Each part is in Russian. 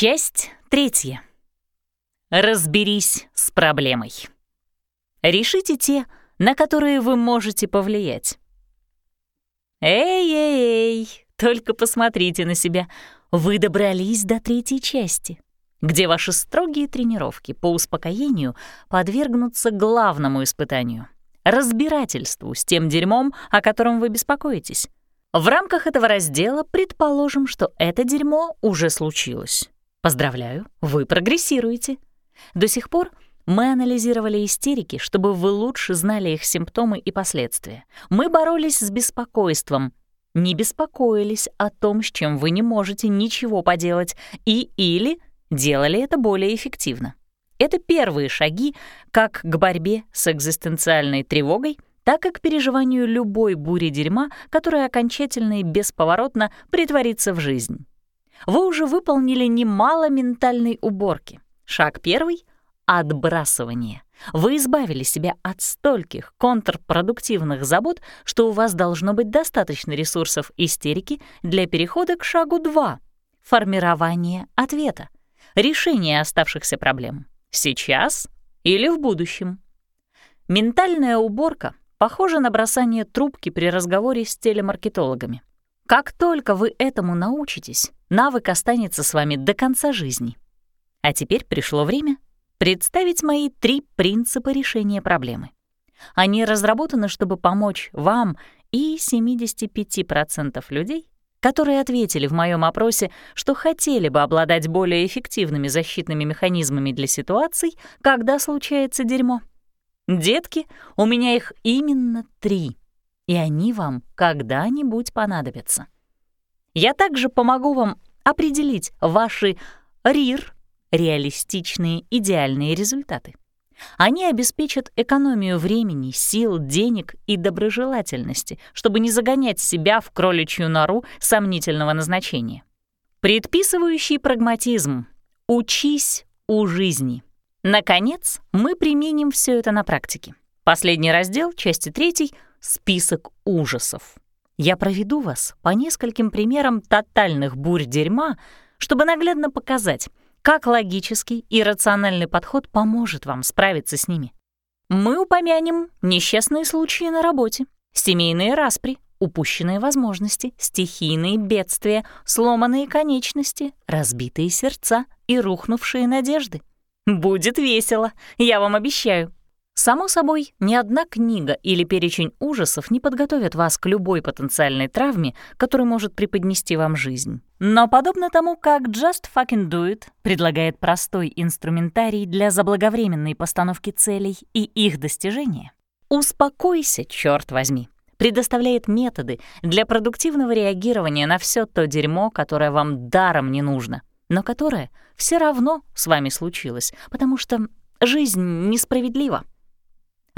Часть третья. Разберись с проблемой. Решите те, на которые вы можете повлиять. Эй-эй-эй, только посмотрите на себя. Вы добрались до третьей части, где ваши строгие тренировки по успокоению подвергнутся главному испытанию — разбирательству с тем дерьмом, о котором вы беспокоитесь. В рамках этого раздела предположим, что это дерьмо уже случилось. Поздравляю, вы прогрессируете. До сих пор мы анализировали истерики, чтобы вы лучше знали их симптомы и последствия. Мы боролись с беспокойством, не беспокоились о том, с чем вы не можете ничего поделать, и или делали это более эффективно. Это первые шаги как к борьбе с экзистенциальной тревогой, так и к переживанию любой бури дерьма, которая окончательно и бесповоротно притворится в жизнь. Вы уже выполнили немало ментальной уборки. Шаг первый — отбрасывание. Вы избавили себя от стольких контрпродуктивных забот, что у вас должно быть достаточно ресурсов истерики для перехода к шагу 2 — формирование ответа, решение оставшихся проблем. Сейчас или в будущем. Ментальная уборка похожа на бросание трубки при разговоре с телемаркетологами. Как только вы этому научитесь, навык останется с вами до конца жизни. А теперь пришло время представить мои три принципа решения проблемы. Они разработаны, чтобы помочь вам и 75% людей, которые ответили в моем опросе, что хотели бы обладать более эффективными защитными механизмами для ситуаций, когда случается дерьмо. Детки, у меня их именно три, и они вам когда-нибудь понадобятся. Я также помогу вам определить ваши РИР, реалистичные идеальные результаты. Они обеспечат экономию времени, сил, денег и доброжелательности, чтобы не загонять себя в кроличью нору сомнительного назначения. Предписывающий прагматизм. Учись у жизни. Наконец, мы применим все это на практике. Последний раздел, части третьей — список ужасов. Я проведу вас по нескольким примерам тотальных бурь дерьма, чтобы наглядно показать, как логический и рациональный подход поможет вам справиться с ними. Мы упомянем несчастные случаи на работе, семейные распри, упущенные возможности, стихийные бедствия, сломанные конечности, разбитые сердца и рухнувшие надежды. Будет весело, я вам обещаю. Само собой, ни одна книга или перечень ужасов не подготовят вас к любой потенциальной травме, которая может преподнести вам жизнь. Но подобно тому, как Just Fucking Do It предлагает простой инструментарий для заблаговременной постановки целей и их достижения, «Успокойся, черт возьми» предоставляет методы для продуктивного реагирования на все то дерьмо, которое вам даром не нужно но которое все равно с вами случилось, потому что жизнь несправедлива.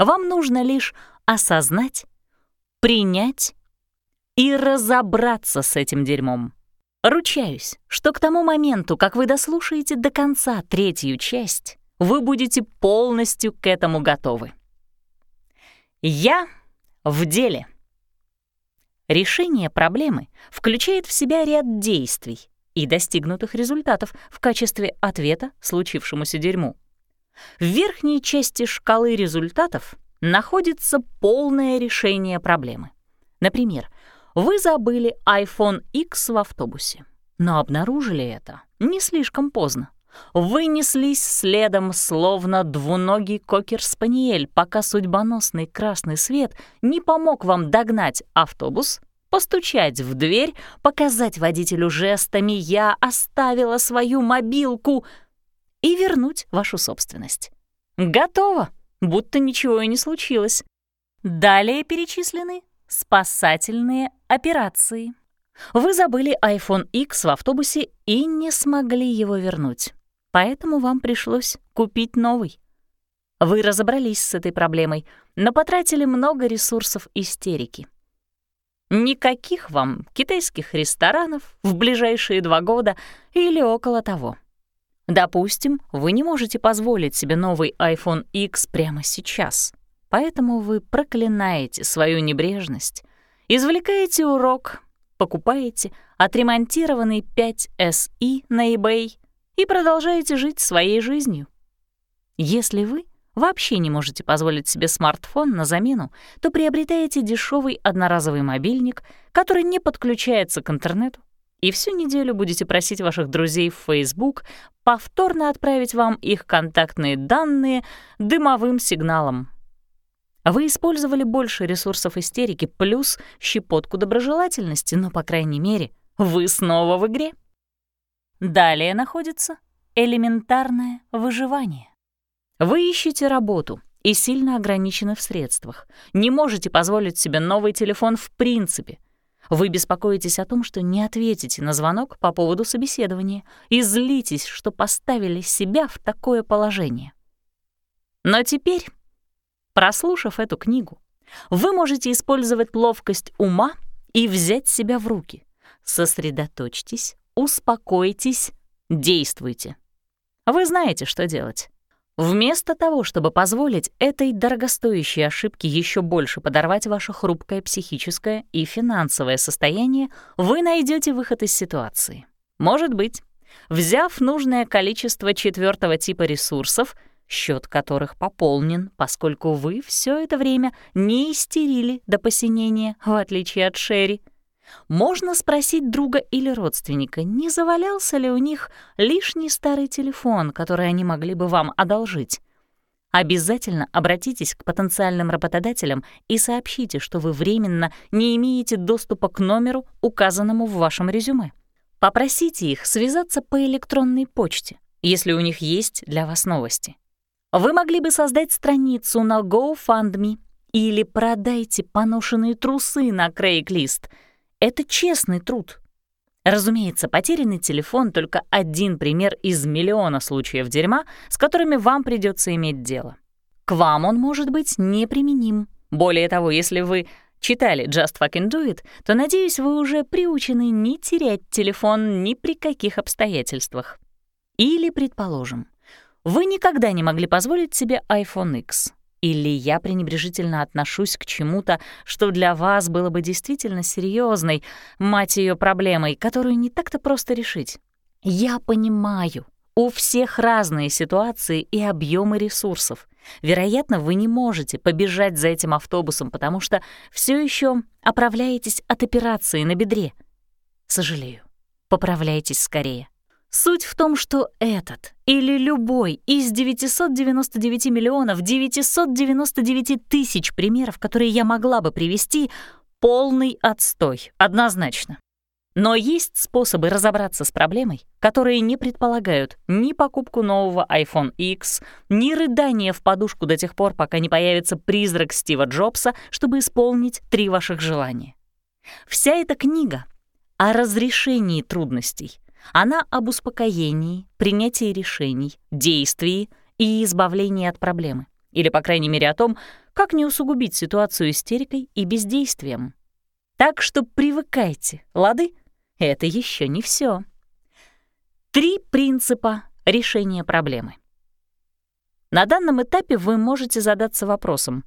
Вам нужно лишь осознать, принять и разобраться с этим дерьмом. Ручаюсь, что к тому моменту, как вы дослушаете до конца третью часть, вы будете полностью к этому готовы. Я в деле. Решение проблемы включает в себя ряд действий, и достигнутых результатов в качестве ответа случившемуся дерьму. В верхней части шкалы результатов находится полное решение проблемы. Например, вы забыли iPhone X в автобусе, но обнаружили это не слишком поздно. Вы неслись следом, словно двуногий кокер-спаниель, пока судьбоносный красный свет не помог вам догнать автобус постучать в дверь, показать водителю жестами «я оставила свою мобилку» и вернуть вашу собственность. Готово, будто ничего и не случилось. Далее перечислены спасательные операции. Вы забыли iPhone X в автобусе и не смогли его вернуть, поэтому вам пришлось купить новый. Вы разобрались с этой проблемой, но потратили много ресурсов истерики. Никаких вам китайских ресторанов в ближайшие два года или около того. Допустим, вы не можете позволить себе новый iPhone X прямо сейчас, поэтому вы проклинаете свою небрежность, извлекаете урок, покупаете отремонтированный 5SI на eBay и продолжаете жить своей жизнью. Если вы вообще не можете позволить себе смартфон на замену, то приобретаете дешевый одноразовый мобильник, который не подключается к интернету, и всю неделю будете просить ваших друзей в Facebook повторно отправить вам их контактные данные дымовым сигналом. Вы использовали больше ресурсов истерики плюс щепотку доброжелательности, но, по крайней мере, вы снова в игре. Далее находится элементарное выживание. Вы ищете работу и сильно ограничены в средствах. Не можете позволить себе новый телефон в принципе — вы беспокоитесь о том, что не ответите на звонок по поводу собеседования и злитесь, что поставили себя в такое положение. Но теперь, прослушав эту книгу, вы можете использовать ловкость ума и взять себя в руки. Сосредоточьтесь, успокойтесь, действуйте. Вы знаете, что делать. Вместо того, чтобы позволить этой дорогостоящей ошибке еще больше подорвать ваше хрупкое психическое и финансовое состояние, вы найдете выход из ситуации. Может быть, взяв нужное количество четвертого типа ресурсов, счет которых пополнен, поскольку вы все это время не истерили до посинения, в отличие от Шерри, можно спросить друга или родственника, не завалялся ли у них лишний старый телефон, который они могли бы вам одолжить. Обязательно обратитесь к потенциальным работодателям и сообщите, что вы временно не имеете доступа к номеру, указанному в вашем резюме. Попросите их связаться по электронной почте, если у них есть для вас новости. Вы могли бы создать страницу на GoFundMe или продайте поношенные трусы на Craigslist — это честный труд. Разумеется, потерянный телефон — только один пример из миллиона случаев дерьма, с которыми вам придется иметь дело. К вам он может быть неприменим. Более того, если вы читали «Just Fucking Do It», то, надеюсь, вы уже приучены не терять телефон ни при каких обстоятельствах. Или, предположим, вы никогда не могли позволить себе iPhone X. Или я пренебрежительно отношусь к чему-то, что для вас было бы действительно серьезной, мать ее проблемой, которую не так-то просто решить. Я понимаю, у всех разные ситуации и объемы ресурсов. Вероятно, вы не можете побежать за этим автобусом, потому что все еще оправляетесь от операции на бедре. Сожалею. Поправляйтесь скорее. Суть в том, что этот или любой из 999 миллионов 999 тысяч примеров, которые я могла бы привести, полный отстой, однозначно. Но есть способы разобраться с проблемой, которые не предполагают ни покупку нового iPhone X, ни рыдание в подушку до тех пор, пока не появится призрак Стива Джобса, чтобы исполнить три ваших желания. Вся эта книга о разрешении трудностей — она об успокоении, принятии решений, действии и избавлении от проблемы. Или, по крайней мере, о том, как не усугубить ситуацию истерикой и бездействием. Так что привыкайте, лады? Это еще не все. Три принципа решения проблемы. На данном этапе вы можете задаться вопросом,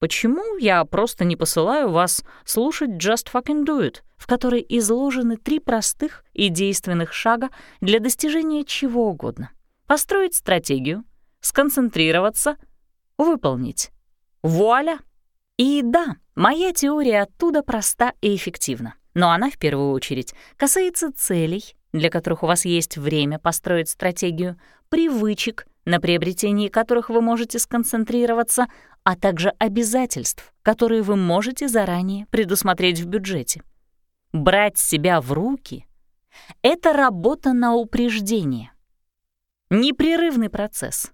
Почему я просто не посылаю вас слушать Just Fucking Do It, в которой изложены три простых и действенных шага для достижения чего угодно? Построить стратегию, сконцентрироваться, выполнить. Вуаля! И да, моя теория оттуда проста и эффективна, но она в первую очередь касается целей, для которых у вас есть время построить стратегию, привычек, на приобретении которых вы можете сконцентрироваться, а также обязательств, которые вы можете заранее предусмотреть в бюджете. Брать себя в руки — это работа на упреждение. Непрерывный процесс.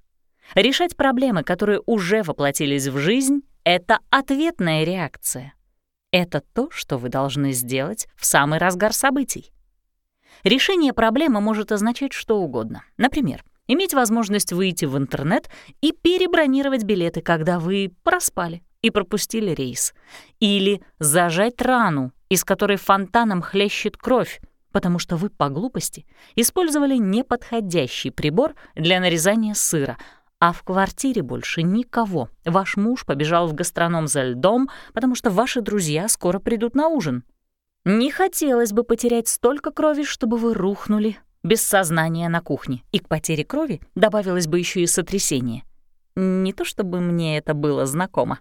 Решать проблемы, которые уже воплотились в жизнь, — это ответная реакция. Это то, что вы должны сделать в самый разгар событий. Решение проблемы может означать что угодно. Например, иметь возможность выйти в интернет и перебронировать билеты, когда вы проспали и пропустили рейс. Или зажать рану, из которой фонтаном хлещет кровь, потому что вы по глупости использовали неподходящий прибор для нарезания сыра, а в квартире больше никого. Ваш муж побежал в гастроном за льдом, потому что ваши друзья скоро придут на ужин. Не хотелось бы потерять столько крови, чтобы вы рухнули без сознания на кухне, и к потере крови добавилось бы еще и сотрясение. Не то чтобы мне это было знакомо.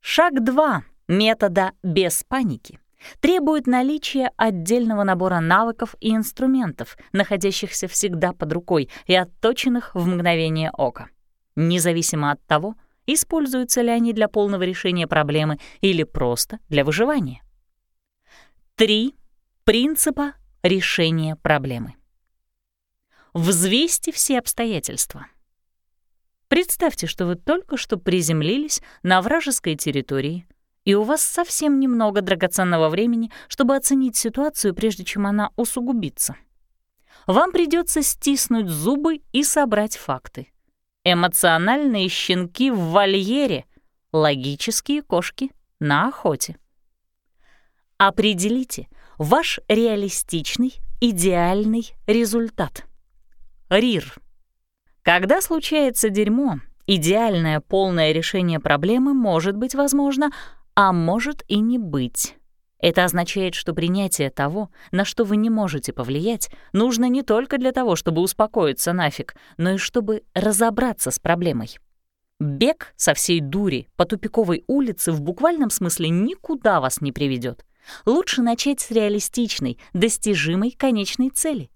Шаг 2 метода без паники требует наличия отдельного набора навыков и инструментов, находящихся всегда под рукой и отточенных в мгновение ока. Независимо от того, используются ли они для полного решения проблемы или просто для выживания. Три принципа решения проблемы. Взвесьте все обстоятельства. Представьте, что вы только что приземлились на вражеской территории, и у вас совсем немного драгоценного времени, чтобы оценить ситуацию, прежде чем она усугубится. Вам придется стиснуть зубы и собрать факты. Эмоциональные щенки в вольере, логические кошки на охоте. Определите ваш реалистичный, идеальный результат. РИР. Когда случается дерьмо, идеальное полное решение проблемы может быть возможно, а может и не быть. Это означает, что принятие того, на что вы не можете повлиять, нужно не только для того, чтобы успокоиться нафиг, но и чтобы разобраться с проблемой. Бег со всей дури по тупиковой улице в буквальном смысле никуда вас не приведет. Лучше начать с реалистичной, достижимой конечной цели.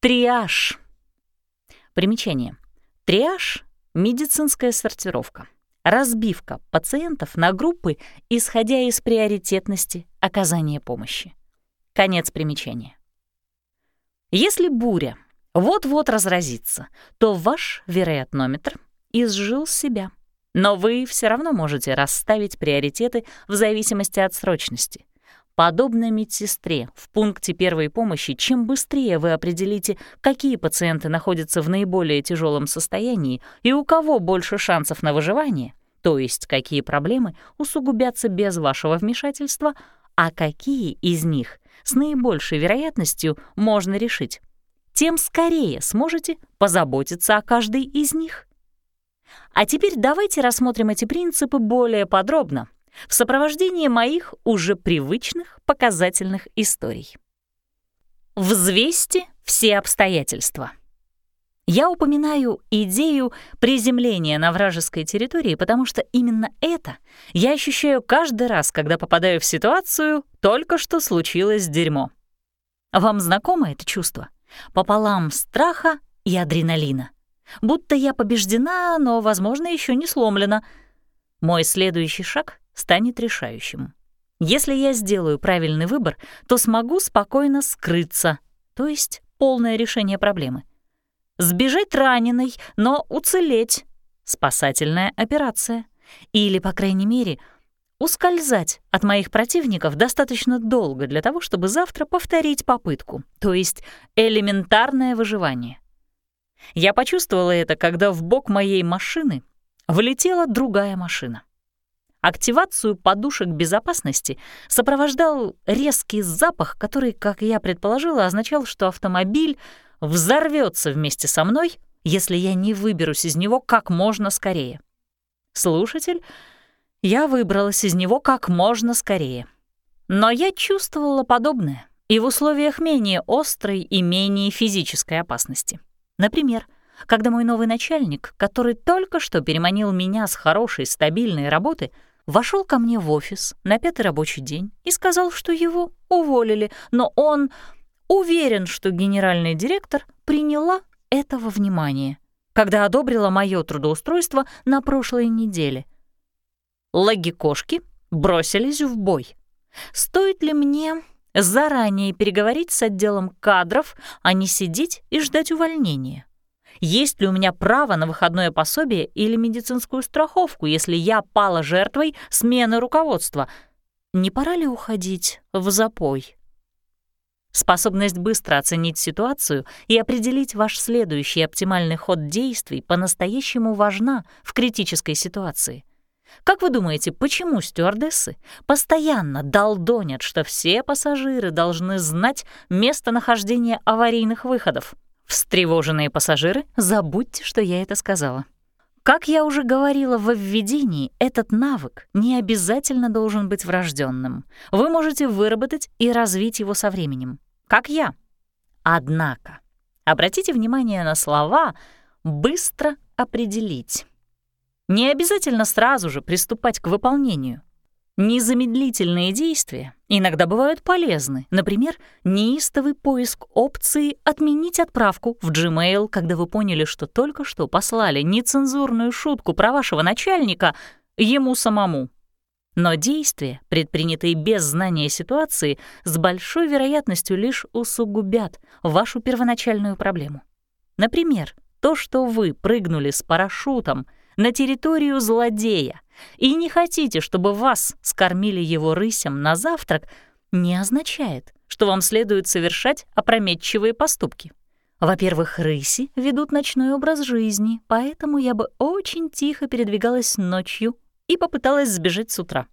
Триаж. Примечание. Триаж — медицинская сортировка разбивка пациентов на группы, исходя из приоритетности оказания помощи. Конец примечания. Если буря вот-вот разразится, то ваш вероятнометр изжил себя. Но вы все равно можете расставить приоритеты в зависимости от срочности. Подобно медсестре в пункте первой помощи, чем быстрее вы определите, какие пациенты находятся в наиболее тяжелом состоянии и у кого больше шансов на выживание, то есть какие проблемы усугубятся без вашего вмешательства, а какие из них с наибольшей вероятностью можно решить, тем скорее сможете позаботиться о каждой из них. А теперь давайте рассмотрим эти принципы более подробно — в сопровождении моих уже привычных показательных историй. Взвесьте все обстоятельства. Я упоминаю идею приземления на вражеской территории, потому что именно это я ощущаю каждый раз, когда попадаю в ситуацию «только что случилось дерьмо». Вам знакомо это чувство? Пополам страха и адреналина. Будто я побеждена, но, возможно, еще не сломлена. Мой следующий шаг станет решающим. Если я сделаю правильный выбор, то смогу спокойно скрыться, то есть полное решение проблемы. Сбежать раненой, но уцелеть — спасательная операция. Или, по крайней мере, ускользать от моих противников достаточно долго для того, чтобы завтра повторить попытку, то есть элементарное выживание. Я почувствовала это, когда в бок моей машины влетела другая машина. Активацию подушек безопасности сопровождал резкий запах, который, как я предположила, означал, что автомобиль взорвется вместе со мной, если я не выберусь из него как можно скорее. Слушатель, я выбралась из него как можно скорее. Но я чувствовала подобное и в условиях менее острой и менее физической опасности. Например, когда мой новый начальник, который только что переманил меня с хорошей, стабильной работы — вошел ко мне в офис на пятый рабочий день и сказал, что его уволили, но он уверен, что генеральный директор приняла этого внимания, когда одобрила мое трудоустройство на прошлой неделе. Логи-кошки бросились в бой. Стоит ли мне заранее переговорить с отделом кадров, а не сидеть и ждать увольнения? Есть ли у меня право на выходное пособие или медицинскую страховку, если я пала жертвой смены руководства. Не пора ли уходить в запой? Способность быстро оценить ситуацию и определить ваш следующий оптимальный ход действий по-настоящему важна в критической ситуации. Как вы думаете, почему стюардессы постоянно долдонят, что все пассажиры должны знать местонахождение аварийных выходов? Встревоженные пассажиры, забудьте, что я это сказала. Как я уже говорила во введении, этот навык не обязательно должен быть врожденным. Вы можете выработать и развить его со временем. как я. Однако, обратите внимание на слова «быстро определить». Не обязательно сразу же приступать к выполнению. Незамедлительные действия иногда бывают полезны. Например, неистовый поиск опции «Отменить отправку» в Gmail, когда вы поняли, что только что послали нецензурную шутку про вашего начальника ему самому. Но действия, предпринятые без знания ситуации, с большой вероятностью лишь усугубят вашу первоначальную проблему. Например, то, что вы прыгнули с парашютом на территорию злодея и не хотите, чтобы вас скормили его рысям на завтрак, не означает, что вам следует совершать опрометчивые поступки. Во-первых, рыси ведут ночной образ жизни, поэтому я бы очень тихо передвигалась ночью и попыталась сбежать с утра.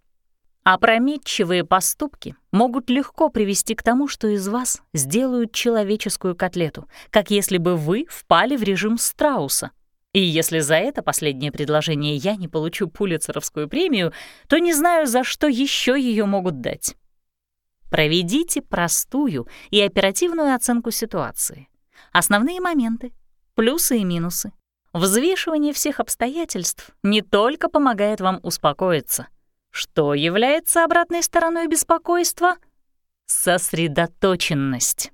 Опрометчивые поступки могут легко привести к тому, что из вас сделают человеческую котлету, как если бы вы впали в режим страуса. И если за это последнее предложение я не получу Пулицеровскую премию, то не знаю, за что еще ее могут дать. Проведите простую и оперативную оценку ситуации. Основные моменты, плюсы и минусы, Взвешивание всех обстоятельств не только помогает вам успокоиться. Что является обратной стороной беспокойства? Сосредоточенность.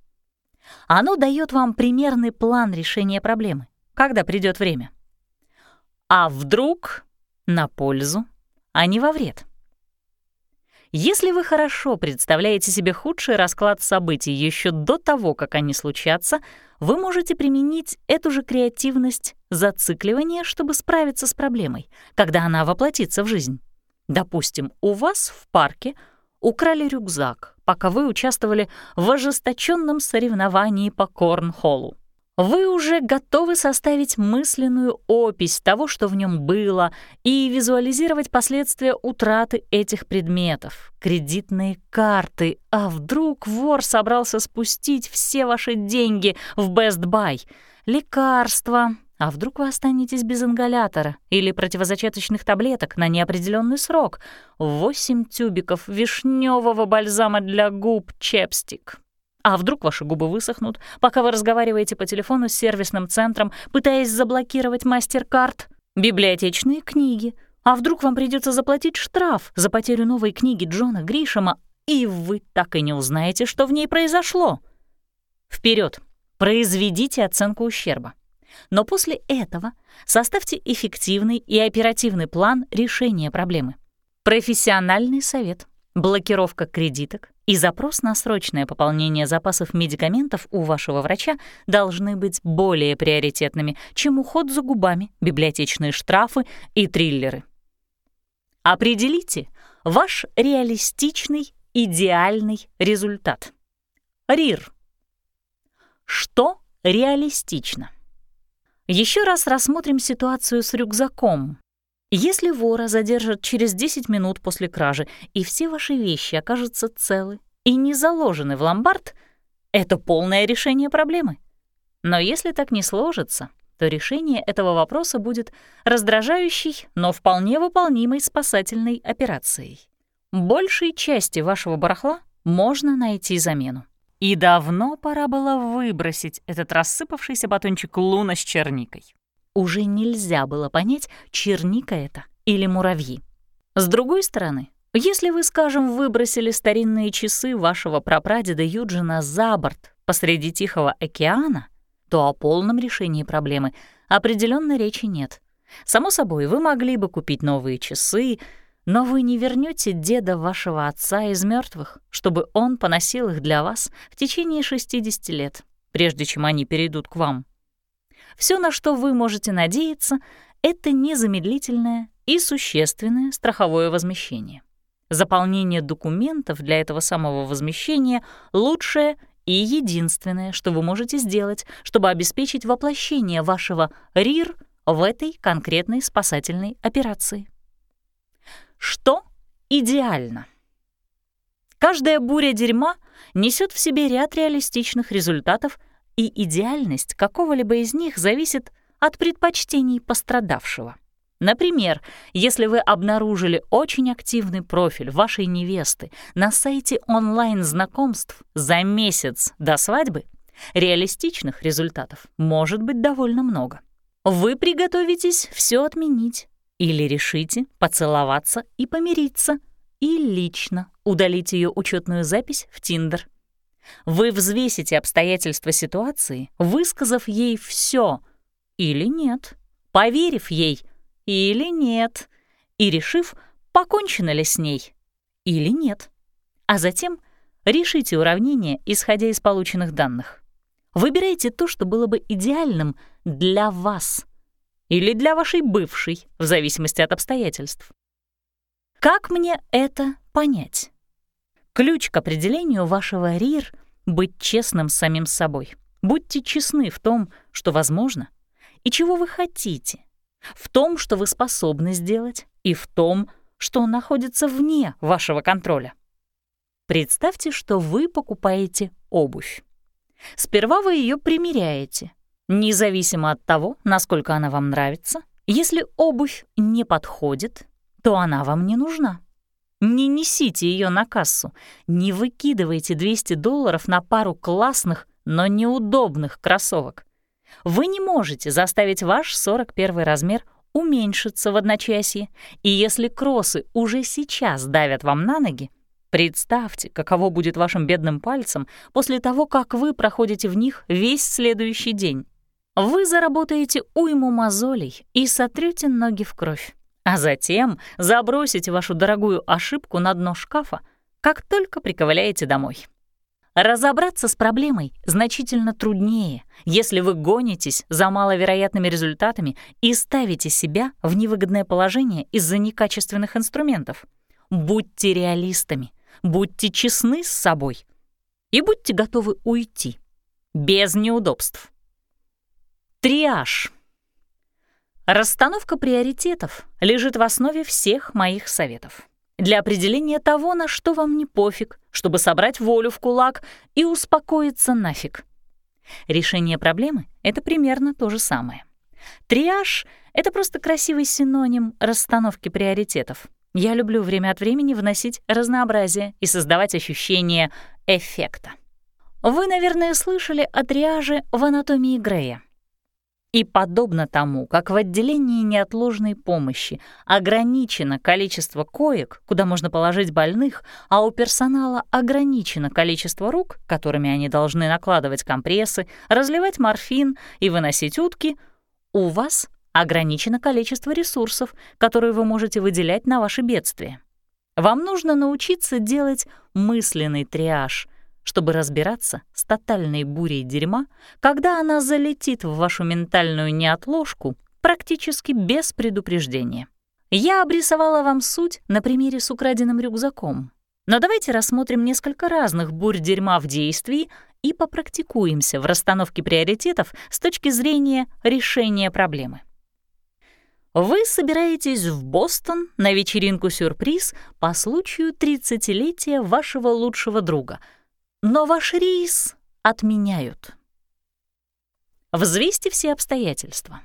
Оно дает вам примерный план решения проблемы, когда придет время. А вдруг на пользу, а не во вред. Если вы хорошо представляете себе худший расклад событий еще до того, как они случатся, вы можете применить эту же креативность зацикливания, чтобы справиться с проблемой, когда она воплотится в жизнь. Допустим, у вас в парке украли рюкзак, пока вы участвовали в ожесточенном соревновании по корнхоллу. Вы уже готовы составить мысленную опись того, что в нем было, и визуализировать последствия утраты этих предметов, кредитные карты. А вдруг вор собрался спустить все ваши деньги в Best Buy? Лекарства. А вдруг вы останетесь без ингалятора или противозачаточных таблеток на неопределенный срок? Восемь тюбиков вишневого бальзама для губ чепстик. А вдруг ваши губы высохнут, пока вы разговариваете по телефону с сервисным центром, пытаясь заблокировать мастер-карт? Библиотечные книги. А вдруг вам придется заплатить штраф за потерю новой книги Джона Гришема, и вы так и не узнаете, что в ней произошло? Вперед, произведите оценку ущерба. Но после этого составьте эффективный и оперативный план решения проблемы. Профессиональный совет, блокировка кредиток, и запрос на срочное пополнение запасов медикаментов у вашего врача должны быть более приоритетными, чем уход за губами, библиотечные штрафы и триллеры. Определите ваш реалистичный идеальный результат. РИР. Что реалистично? Еще раз рассмотрим ситуацию с рюкзаком, если вора задержат через 10 минут после кражи, и все ваши вещи окажутся целы и не заложены в ломбард, это полное решение проблемы. Но если так не сложится, то решение этого вопроса будет раздражающей, но вполне выполнимой спасательной операцией. Большей части вашего барахла можно найти замену. И давно пора было выбросить этот рассыпавшийся батончик луна с черникой уже нельзя было понять, черника это или муравьи. С другой стороны, если вы, скажем, выбросили старинные часы вашего прапрадеда Юджина за борт посреди Тихого океана, то о полном решении проблемы определенно речи нет. Само собой, вы могли бы купить новые часы, но вы не вернете деда вашего отца из мертвых, чтобы он поносил их для вас в течение 60 лет, прежде чем они перейдут к вам. Все, на что вы можете надеяться, это незамедлительное и существенное страховое возмещение. Заполнение документов для этого самого возмещения — лучшее и единственное, что вы можете сделать, чтобы обеспечить воплощение вашего РИР в этой конкретной спасательной операции. Что идеально? Каждая буря дерьма несет в себе ряд реалистичных результатов — и идеальность какого-либо из них зависит от предпочтений пострадавшего. Например, если вы обнаружили очень активный профиль вашей невесты на сайте онлайн-знакомств за месяц до свадьбы, реалистичных результатов может быть довольно много. Вы приготовитесь все отменить или решите поцеловаться и помириться, и лично удалить ее учетную запись в Тиндер. Вы взвесите обстоятельства ситуации, высказав ей все или нет, поверив ей или нет, и решив, покончено ли с ней или нет. А затем решите уравнение, исходя из полученных данных. Выбирайте то, что было бы идеальным для вас или для вашей бывшей, в зависимости от обстоятельств. Как мне это понять? Ключ к определению вашего РИР — быть честным с самим собой. Будьте честны в том, что возможно, и чего вы хотите, в том, что вы способны сделать, и в том, что находится вне вашего контроля. Представьте, что вы покупаете обувь. Сперва вы ее примеряете, независимо от того, насколько она вам нравится. Если обувь не подходит, то она вам не нужна. Не несите ее на кассу, не выкидывайте 200 долларов на пару классных, но неудобных кроссовок. Вы не можете заставить ваш 41 размер уменьшиться в одночасье, и если кроссы уже сейчас давят вам на ноги, Представьте, каково будет вашим бедным пальцем после того, как вы проходите в них весь следующий день. Вы заработаете уйму мозолей и сотрете ноги в кровь, а затем забросите вашу дорогую ошибку на дно шкафа, как только приковыляете домой. Разобраться с проблемой значительно труднее, если вы гонитесь за маловероятными результатами и ставите себя в невыгодное положение из-за некачественных инструментов. Будьте реалистами — будьте честны с собой и будьте готовы уйти, без неудобств. Триаж. Расстановка приоритетов лежит в основе всех моих советов. Для определения того, на что вам не пофиг, чтобы собрать волю в кулак и успокоиться нафиг. Решение проблемы — это примерно то же самое. Триаж — это просто красивый синоним расстановки приоритетов. Я люблю время от времени вносить разнообразие и создавать ощущение эффекта. Вы, наверное, слышали о триаже в анатомии Грея. И подобно тому, как в отделении неотложной помощи ограничено количество коек, куда можно положить больных, а у персонала ограничено количество рук, которыми они должны накладывать компрессы, разливать морфин и выносить утки, у вас ограничено количество ресурсов, которые вы можете выделять на ваши бедствия. Вам нужно научиться делать мысленный триаж, чтобы разбираться с тотальной бурей дерьма, когда она залетит в вашу ментальную неотложку практически без предупреждения. Я обрисовала вам суть на примере с украденным рюкзаком. Но давайте рассмотрим несколько разных бурь дерьма в действии и попрактикуемся в расстановке приоритетов с точки зрения решения проблемы. Вы собираетесь в Бостон на вечеринку-сюрприз по случаю 30-летия вашего лучшего друга, но ваш рейс отменяют. Взвесьте все обстоятельства.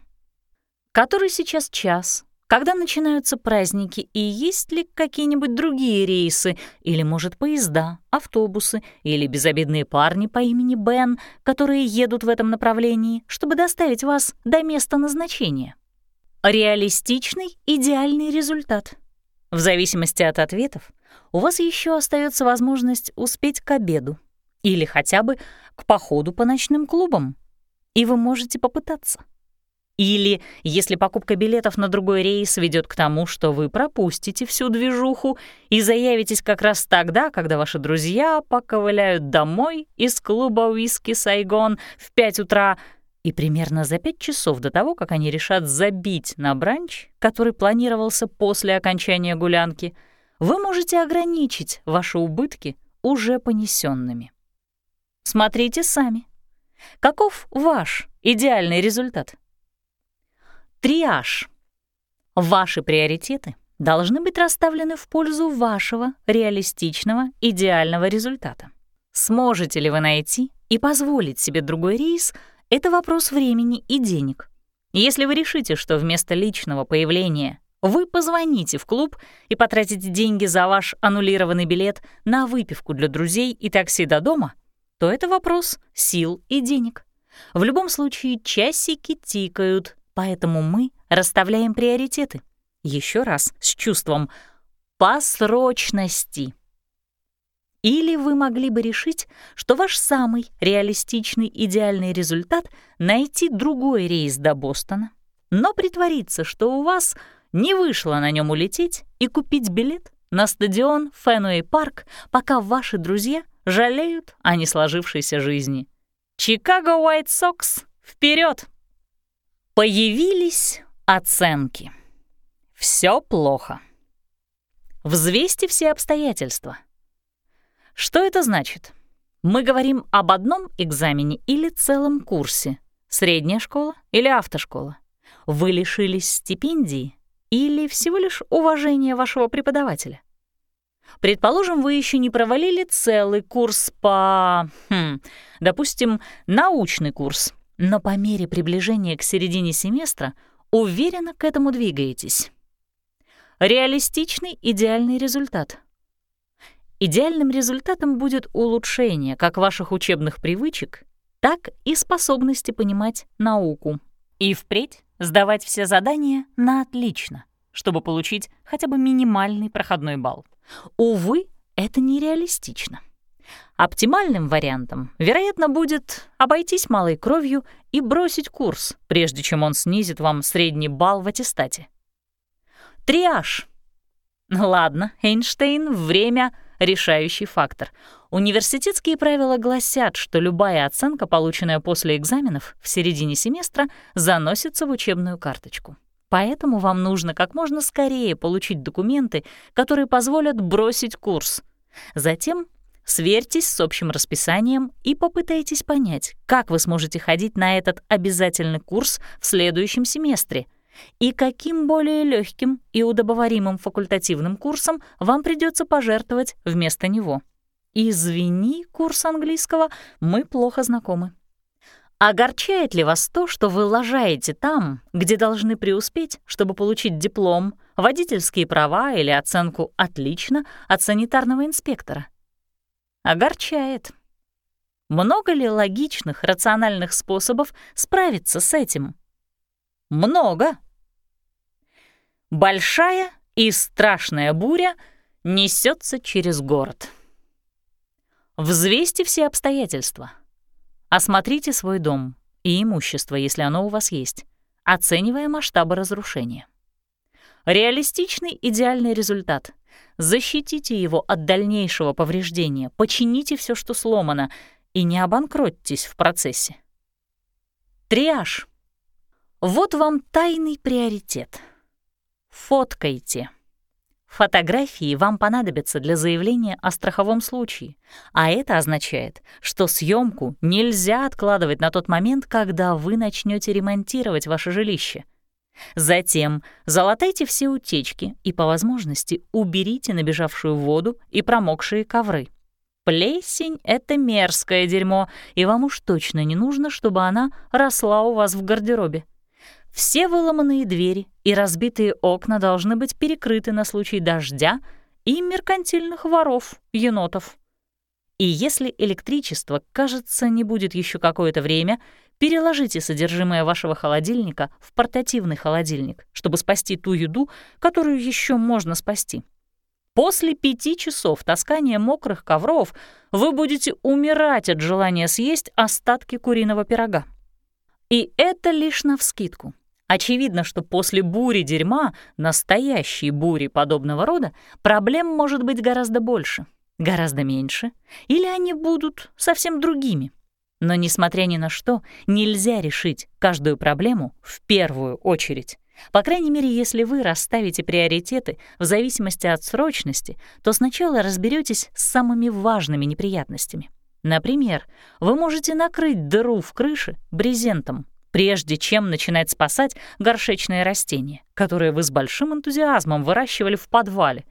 Который сейчас час, когда начинаются праздники, и есть ли какие-нибудь другие рейсы, или, может, поезда, автобусы или безобидные парни по имени Бен, которые едут в этом направлении, чтобы доставить вас до места назначения? Реалистичный идеальный результат. В зависимости от ответов у вас еще остается возможность успеть к обеду или хотя бы к походу по ночным клубам, и вы можете попытаться. Или, если покупка билетов на другой рейс ведет к тому, что вы пропустите всю движуху и заявитесь как раз тогда, когда ваши друзья поковыляют домой из клуба «Уиски Сайгон» в 5 утра — и примерно за пять часов до того, как они решат забить на бранч, который планировался после окончания гулянки, вы можете ограничить ваши убытки уже понесенными. Смотрите сами. Каков ваш идеальный результат? Триаж. Ваши приоритеты должны быть расставлены в пользу вашего реалистичного идеального результата. Сможете ли вы найти и позволить себе другой рейс — это вопрос времени и денег. Если вы решите, что вместо личного появления вы позвоните в клуб и потратите деньги за ваш аннулированный билет на выпивку для друзей и такси до дома, то это вопрос сил и денег. В любом случае часики тикают, поэтому мы расставляем приоритеты. Еще раз, с чувством по срочности. Или вы могли бы решить, что ваш самый реалистичный идеальный результат — найти другой рейс до Бостона, но притвориться, что у вас не вышло на нем улететь и купить билет на стадион Фенуэй Парк, пока ваши друзья жалеют о несложившейся жизни. Чикаго Уайт Сокс вперед! Появились оценки. Все плохо. Взвесьте все обстоятельства. Что это значит? Мы говорим об одном экзамене или целом курсе? Средняя школа или автошкола? Вы лишились стипендии или всего лишь уважения вашего преподавателя? Предположим, вы еще не провалили целый курс по, хм, допустим, научный курс, но по мере приближения к середине семестра уверенно к этому двигаетесь. Реалистичный идеальный результат. Идеальным результатом будет улучшение как ваших учебных привычек, так и способности понимать науку. И впредь сдавать все задания на отлично, чтобы получить хотя бы минимальный проходной балл. Увы, это нереалистично. Оптимальным вариантом, вероятно, будет обойтись малой кровью и бросить курс, прежде чем он снизит вам средний балл в аттестате. Триаж. Ладно, Эйнштейн, время — решающий фактор. Университетские правила гласят, что любая оценка, полученная после экзаменов в середине семестра, заносится в учебную карточку. Поэтому вам нужно как можно скорее получить документы, которые позволят бросить курс. Затем сверьтесь с общим расписанием и попытайтесь понять, как вы сможете ходить на этот обязательный курс в следующем семестре — и каким более легким и удобоваримым факультативным курсом вам придется пожертвовать вместо него. Извини, курс английского, мы плохо знакомы. Огорчает ли вас то, что вы лажаете там, где должны преуспеть, чтобы получить диплом, водительские права или оценку «отлично» от санитарного инспектора? Огорчает. Много ли логичных, рациональных способов справиться с этим? Много. Большая и страшная буря несется через город. Взвесьте все обстоятельства. Осмотрите свой дом и имущество, если оно у вас есть, оценивая масштабы разрушения. Реалистичный идеальный результат. Защитите его от дальнейшего повреждения, почините все, что сломано, и не обанкротьтесь в процессе. Триаж. Вот вам тайный приоритет — Фоткайте. Фотографии вам понадобятся для заявления о страховом случае, а это означает, что съемку нельзя откладывать на тот момент, когда вы начнете ремонтировать ваше жилище. Затем залатайте все утечки и, по возможности, уберите набежавшую воду и промокшие ковры. Плесень — это мерзкое дерьмо, и вам уж точно не нужно, чтобы она росла у вас в гардеробе. Все выломанные двери и разбитые окна должны быть перекрыты на случай дождя и меркантильных воров, енотов. И если электричество, кажется, не будет еще какое-то время, переложите содержимое вашего холодильника в портативный холодильник, чтобы спасти ту еду, которую еще можно спасти. После пяти часов таскания мокрых ковров вы будете умирать от желания съесть остатки куриного пирога. И это лишь навскидку. Очевидно, что после бури дерьма, настоящей бури подобного рода, проблем может быть гораздо больше, гораздо меньше, или они будут совсем другими. Но, несмотря ни на что, нельзя решить каждую проблему в первую очередь. По крайней мере, если вы расставите приоритеты в зависимости от срочности, то сначала разберетесь с самыми важными неприятностями. Например, вы можете накрыть дыру в крыше брезентом, прежде чем начинать спасать горшечные растения, которые вы с большим энтузиазмом выращивали в подвале.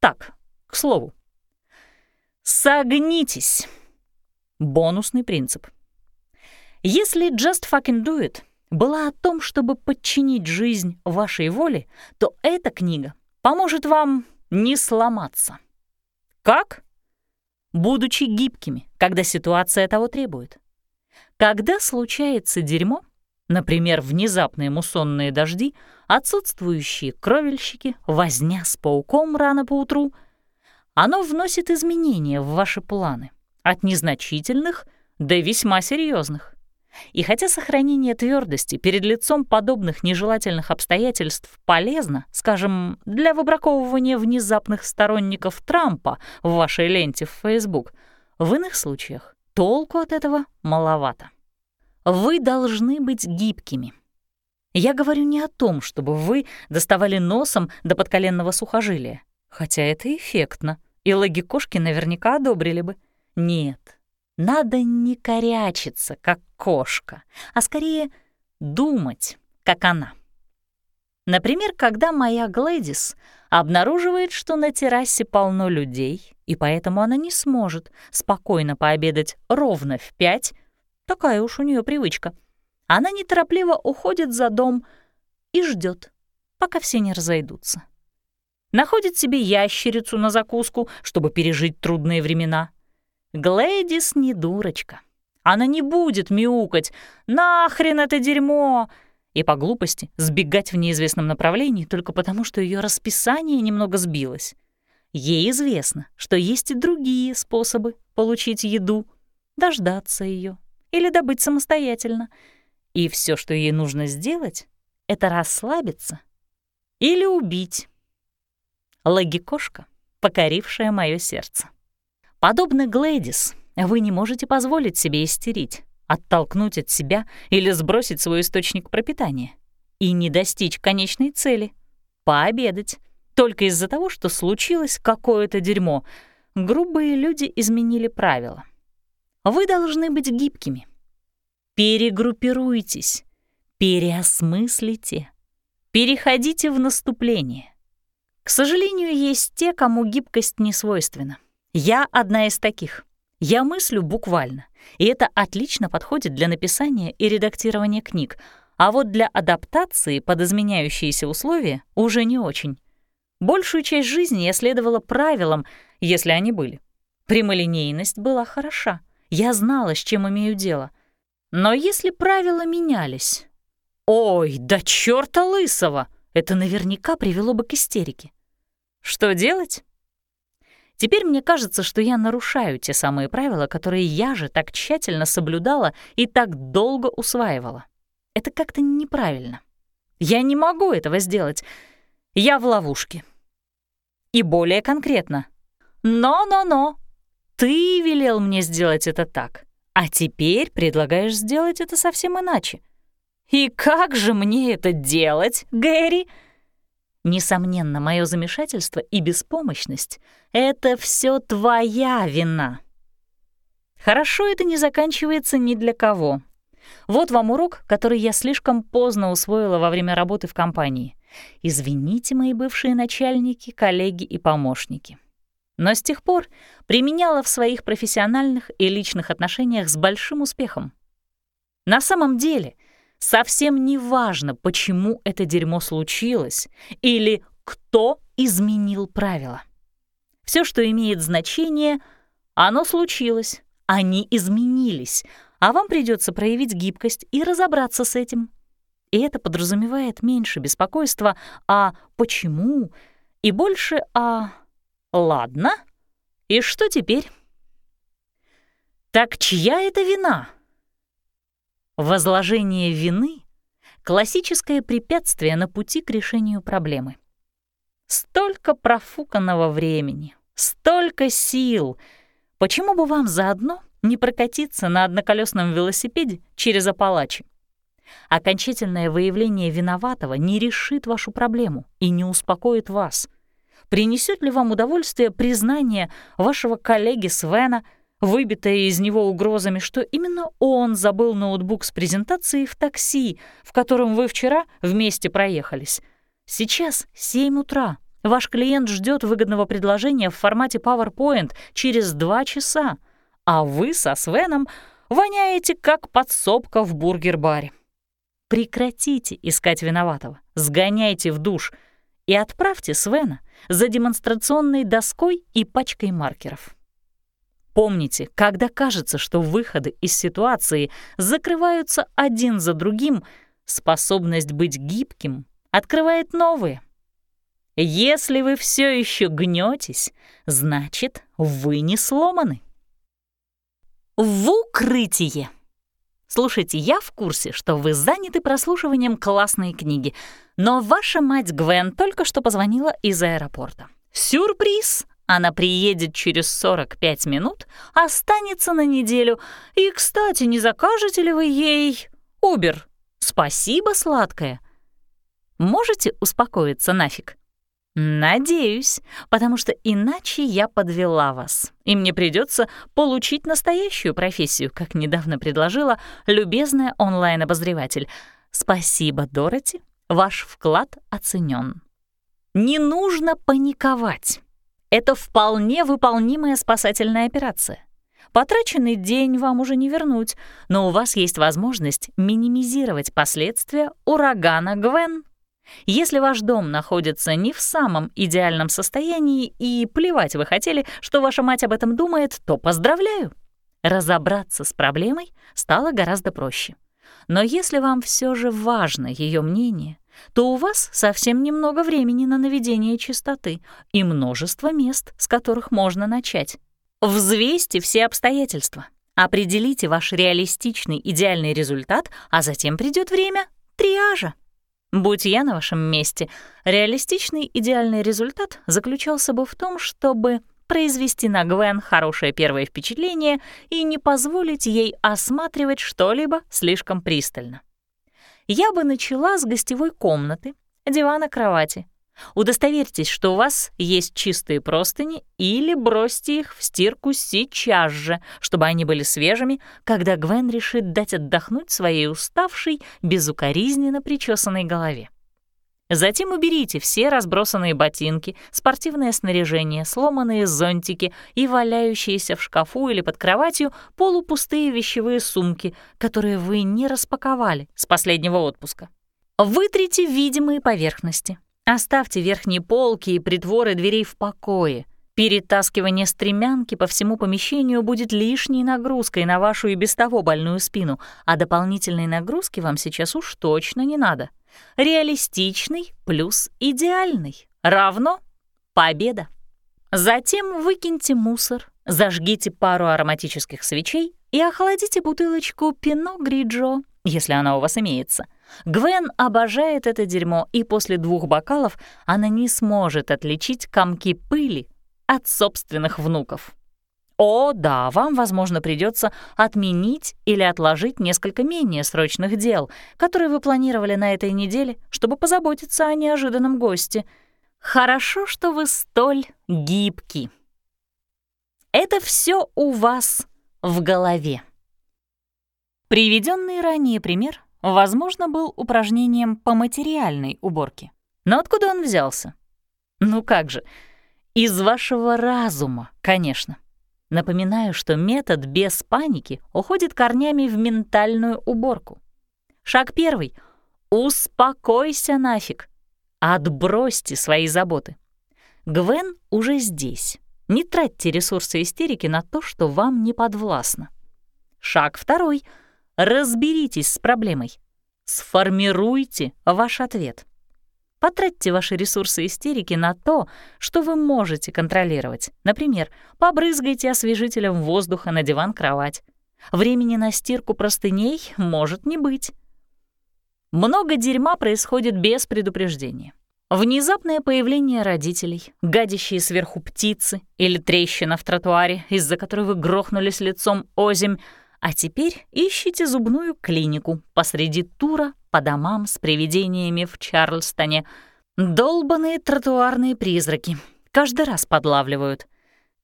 Так, к слову. Согнитесь. Бонусный принцип. Если just fucking do it была о том, чтобы подчинить жизнь вашей воле, то эта книга поможет вам не сломаться. Как? Будучи гибкими, когда ситуация того требует. Когда случается дерьмо, например, внезапные муссонные дожди, отсутствующие кровельщики, возня с пауком рано поутру, оно вносит изменения в ваши планы, от незначительных до весьма серьезных. И хотя сохранение твердости перед лицом подобных нежелательных обстоятельств полезно, скажем, для выбраковывания внезапных сторонников Трампа в вашей ленте в Facebook, в иных случаях толку от этого маловато. Вы должны быть гибкими. Я говорю не о том, чтобы вы доставали носом до подколенного сухожилия, хотя это эффектно, и логикошки наверняка одобрили бы. Нет, надо не корячиться, как кошка, а скорее думать, как она. Например, когда моя Глэдис обнаруживает, что на террасе полно людей, и поэтому она не сможет спокойно пообедать ровно в пять, такая уж у нее привычка, она неторопливо уходит за дом и ждет, пока все не разойдутся. Находит себе ящерицу на закуску, чтобы пережить трудные времена — Глэдис не дурочка. Она не будет мяукать «Нахрен это дерьмо!» и по глупости сбегать в неизвестном направлении только потому, что ее расписание немного сбилось. Ей известно, что есть и другие способы получить еду, дождаться ее или добыть самостоятельно. И все, что ей нужно сделать, — это расслабиться или убить. Логикошка, покорившая мое сердце. Подобно Глэдис, вы не можете позволить себе истерить, оттолкнуть от себя или сбросить свой источник пропитания и не достичь конечной цели — пообедать, только из-за того, что случилось какое-то дерьмо. Грубые люди изменили правила. Вы должны быть гибкими. Перегруппируйтесь, переосмыслите, переходите в наступление. К сожалению, есть те, кому гибкость не свойственна. Я одна из таких. Я мыслю буквально, и это отлично подходит для написания и редактирования книг, а вот для адаптации под изменяющиеся условия уже не очень. Большую часть жизни я следовала правилам, если они были. Прямолинейность была хороша, я знала, с чем имею дело. Но если правила менялись... Ой, да чёрта лысого! Это наверняка привело бы к истерике. Что делать? Теперь мне кажется, что я нарушаю те самые правила, которые я же так тщательно соблюдала и так долго усваивала. Это как-то неправильно. Я не могу этого сделать. Я в ловушке. И более конкретно. Но-но-но. Ты велел мне сделать это так, а теперь предлагаешь сделать это совсем иначе. И как же мне это делать, Гэри? Несомненно, мое замешательство и беспомощность — это все твоя вина. Хорошо это не заканчивается ни для кого. Вот вам урок, который я слишком поздно усвоила во время работы в компании. Извините, мои бывшие начальники, коллеги и помощники. Но с тех пор применяла в своих профессиональных и личных отношениях с большим успехом. На самом деле — Совсем не важно, почему это дерьмо случилось или кто изменил правила. Все, что имеет значение, оно случилось, они изменились, а вам придется проявить гибкость и разобраться с этим. И это подразумевает меньше беспокойства а «почему» и больше а «ладно, и что теперь?» Так чья это вина? Возложение вины — классическое препятствие на пути к решению проблемы. Столько профуканного времени, столько сил. Почему бы вам заодно не прокатиться на одноколесном велосипеде через Апалачи? Окончательное выявление виноватого не решит вашу проблему и не успокоит вас. Принесет ли вам удовольствие признание вашего коллеги Свена — выбитая из него угрозами, что именно он забыл ноутбук с презентацией в такси, в котором вы вчера вместе проехались. Сейчас 7 утра. Ваш клиент ждет выгодного предложения в формате PowerPoint через 2 часа, а вы со Свеном воняете как подсобка в бургер-баре. Прекратите искать виноватого, сгоняйте в душ и отправьте Свена за демонстрационной доской и пачкой маркеров. Помните, когда кажется, что выходы из ситуации закрываются один за другим, способность быть гибким открывает новые. Если вы все еще гнетесь, значит, вы не сломаны. В укрытие. Слушайте, я в курсе, что вы заняты прослушиванием классной книги, но ваша мать Гвен только что позвонила из аэропорта. Сюрприз! Она приедет через 45 минут, останется на неделю. И, кстати, не закажете ли вы ей Убер? Спасибо, сладкая. Можете успокоиться нафиг? Надеюсь, потому что иначе я подвела вас, и мне придется получить настоящую профессию, как недавно предложила любезная онлайн-обозреватель. Спасибо, Дороти, ваш вклад оценен. Не нужно паниковать. Это вполне выполнимая спасательная операция. Потраченный день вам уже не вернуть, но у вас есть возможность минимизировать последствия урагана Гвен. Если ваш дом находится не в самом идеальном состоянии и плевать вы хотели, что ваша мать об этом думает, то поздравляю. Разобраться с проблемой стало гораздо проще. Но если вам все же важно ее мнение, то у вас совсем немного времени на наведение чистоты и множество мест, с которых можно начать. Взвесьте все обстоятельства, определите ваш реалистичный идеальный результат, а затем придет время триажа. Будь я на вашем месте, реалистичный идеальный результат заключался бы в том, чтобы произвести на Гвен хорошее первое впечатление и не позволить ей осматривать что-либо слишком пристально. Я бы начала с гостевой комнаты, дивана, кровати, Удостоверьтесь, что у вас есть чистые простыни, или бросьте их в стирку сейчас же, чтобы они были свежими, когда Гвен решит дать отдохнуть своей уставшей, безукоризненно причесанной голове. Затем уберите все разбросанные ботинки, спортивное снаряжение, сломанные зонтики и валяющиеся в шкафу или под кроватью полупустые вещевые сумки, которые вы не распаковали с последнего отпуска. Вытрите видимые поверхности, Оставьте верхние полки и притворы дверей в покое. Перетаскивание стремянки по всему помещению будет лишней нагрузкой на вашу и без того больную спину, а дополнительной нагрузки вам сейчас уж точно не надо. Реалистичный плюс идеальный равно победа. Затем выкиньте мусор, зажгите пару ароматических свечей и охладите бутылочку Пино Гриджо, если она у вас имеется — Гвен обожает это дерьмо, и после двух бокалов она не сможет отличить комки пыли от собственных внуков. О, да, вам, возможно, придется отменить или отложить несколько менее срочных дел, которые вы планировали на этой неделе, чтобы позаботиться о неожиданном госте. Хорошо, что вы столь гибки. Это все у вас в голове. Приведенный ранее пример возможно, был упражнением по материальной уборке. Но откуда он взялся? Ну как же, из вашего разума, конечно. Напоминаю, что метод без паники уходит корнями в ментальную уборку. Шаг первый — успокойся нафиг. Отбросьте свои заботы. Гвен уже здесь. Не тратьте ресурсы истерики на то, что вам не подвластно. Шаг второй — Разберитесь с проблемой. Сформируйте ваш ответ. Потратьте ваши ресурсы истерики на то, что вы можете контролировать. Например, побрызгайте освежителем воздуха на диван-кровать. Времени на стирку простыней может не быть. Много дерьма происходит без предупреждения. Внезапное появление родителей, гадящие сверху птицы или трещина в тротуаре, из-за которой вы грохнулись лицом озимь, а теперь ищите зубную клинику посреди тура по домам с привидениями в Чарльстоне. Долбаные тротуарные призраки каждый раз подлавливают.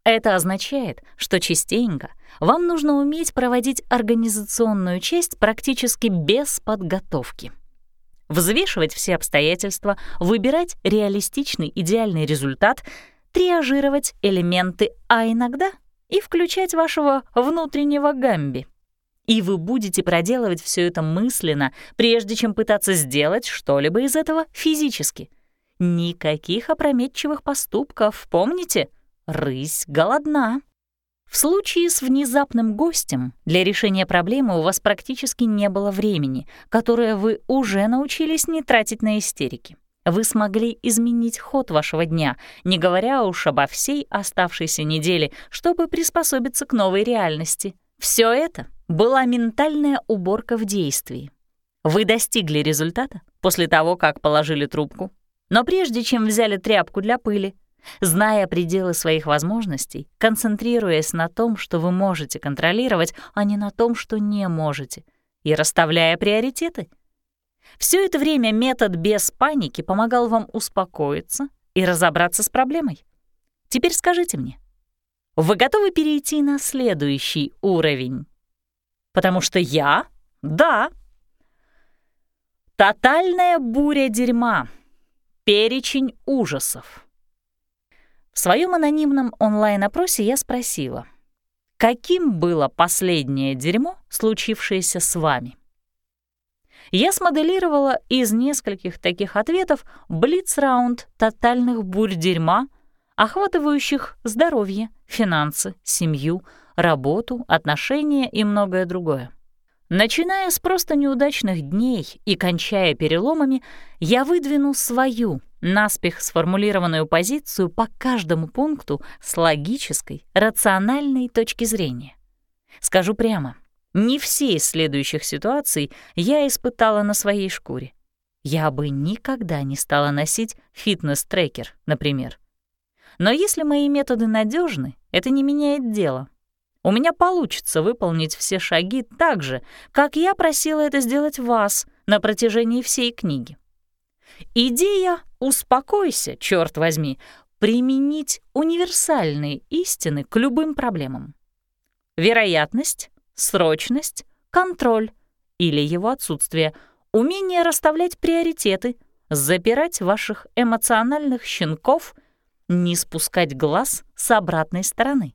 Это означает, что частенько вам нужно уметь проводить организационную часть практически без подготовки. Взвешивать все обстоятельства, выбирать реалистичный идеальный результат, триажировать элементы, а иногда — и включать вашего внутреннего Гамби. И вы будете проделывать все это мысленно, прежде чем пытаться сделать что-либо из этого физически. Никаких опрометчивых поступков, помните? Рысь голодна. В случае с внезапным гостем для решения проблемы у вас практически не было времени, которое вы уже научились не тратить на истерики. Вы смогли изменить ход вашего дня, не говоря уж обо всей оставшейся неделе, чтобы приспособиться к новой реальности. Все это была ментальная уборка в действии. Вы достигли результата после того, как положили трубку. Но прежде чем взяли тряпку для пыли, зная пределы своих возможностей, концентрируясь на том, что вы можете контролировать, а не на том, что не можете, и расставляя приоритеты. Все это время метод без паники помогал вам успокоиться и разобраться с проблемой. Теперь скажите мне, вы готовы перейти на следующий уровень? Потому что я — да. Тотальная буря дерьма. Перечень ужасов. В своем анонимном онлайн-опросе я спросила, каким было последнее дерьмо, случившееся с вами? Я смоделировала из нескольких таких ответов блиц-раунд тотальных бурь дерьма, охватывающих здоровье, финансы, семью, работу, отношения и многое другое. Начиная с просто неудачных дней и кончая переломами, я выдвину свою, наспех сформулированную позицию по каждому пункту с логической, рациональной точки зрения. Скажу прямо, не все из следующих ситуаций я испытала на своей шкуре. Я бы никогда не стала носить фитнес-трекер, например. Но если мои методы надежны, это не меняет дело. У меня получится выполнить все шаги так же, как я просила это сделать вас на протяжении всей книги. Идея «успокойся, черт возьми» применить универсальные истины к любым проблемам. Вероятность, срочность, контроль или его отсутствие, умение расставлять приоритеты, запирать ваших эмоциональных щенков, не спускать глаз с обратной стороны.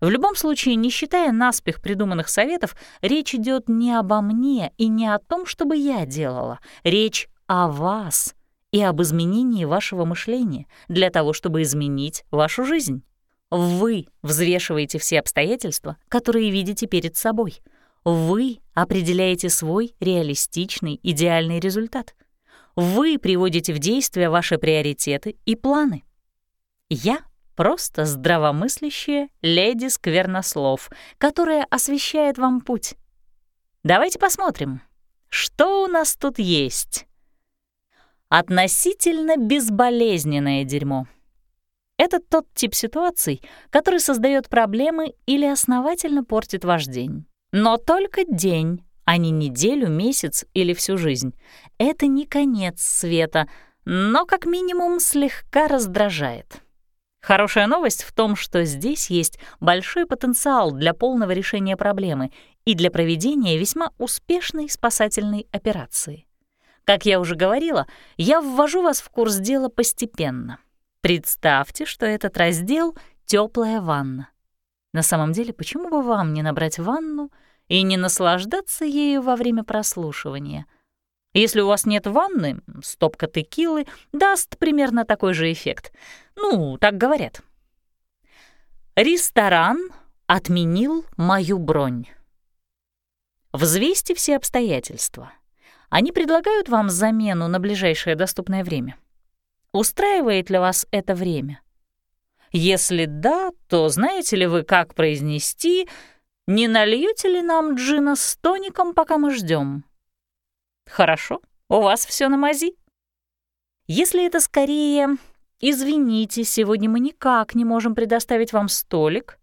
В любом случае, не считая наспех придуманных советов, речь идет не обо мне и не о том, чтобы я делала. Речь о вас и об изменении вашего мышления для того, чтобы изменить вашу жизнь. Вы взвешиваете все обстоятельства, которые видите перед собой. Вы определяете свой реалистичный, идеальный результат. Вы приводите в действие ваши приоритеты и планы. Я Просто здравомыслящая леди Сквернослов, которая освещает вам путь. Давайте посмотрим, что у нас тут есть. Относительно безболезненное дерьмо. Это тот тип ситуаций, который создает проблемы или основательно портит ваш день. Но только день, а не неделю, месяц или всю жизнь. Это не конец света, но как минимум слегка раздражает. Хорошая новость в том, что здесь есть большой потенциал для полного решения проблемы и для проведения весьма успешной спасательной операции. Как я уже говорила, я ввожу вас в курс дела постепенно. Представьте, что этот раздел — теплая ванна. На самом деле, почему бы вам не набрать ванну и не наслаждаться ею во время прослушивания — если у вас нет ванны, стопка текилы даст примерно такой же эффект. Ну, так говорят. Ресторан отменил мою бронь. Взвесьте все обстоятельства. Они предлагают вам замену на ближайшее доступное время. Устраивает ли вас это время? Если да, то знаете ли вы, как произнести «Не нальете ли нам джина с тоником, пока мы ждем? Хорошо, у вас все на мази. Если это скорее «извините, сегодня мы никак не можем предоставить вам столик»,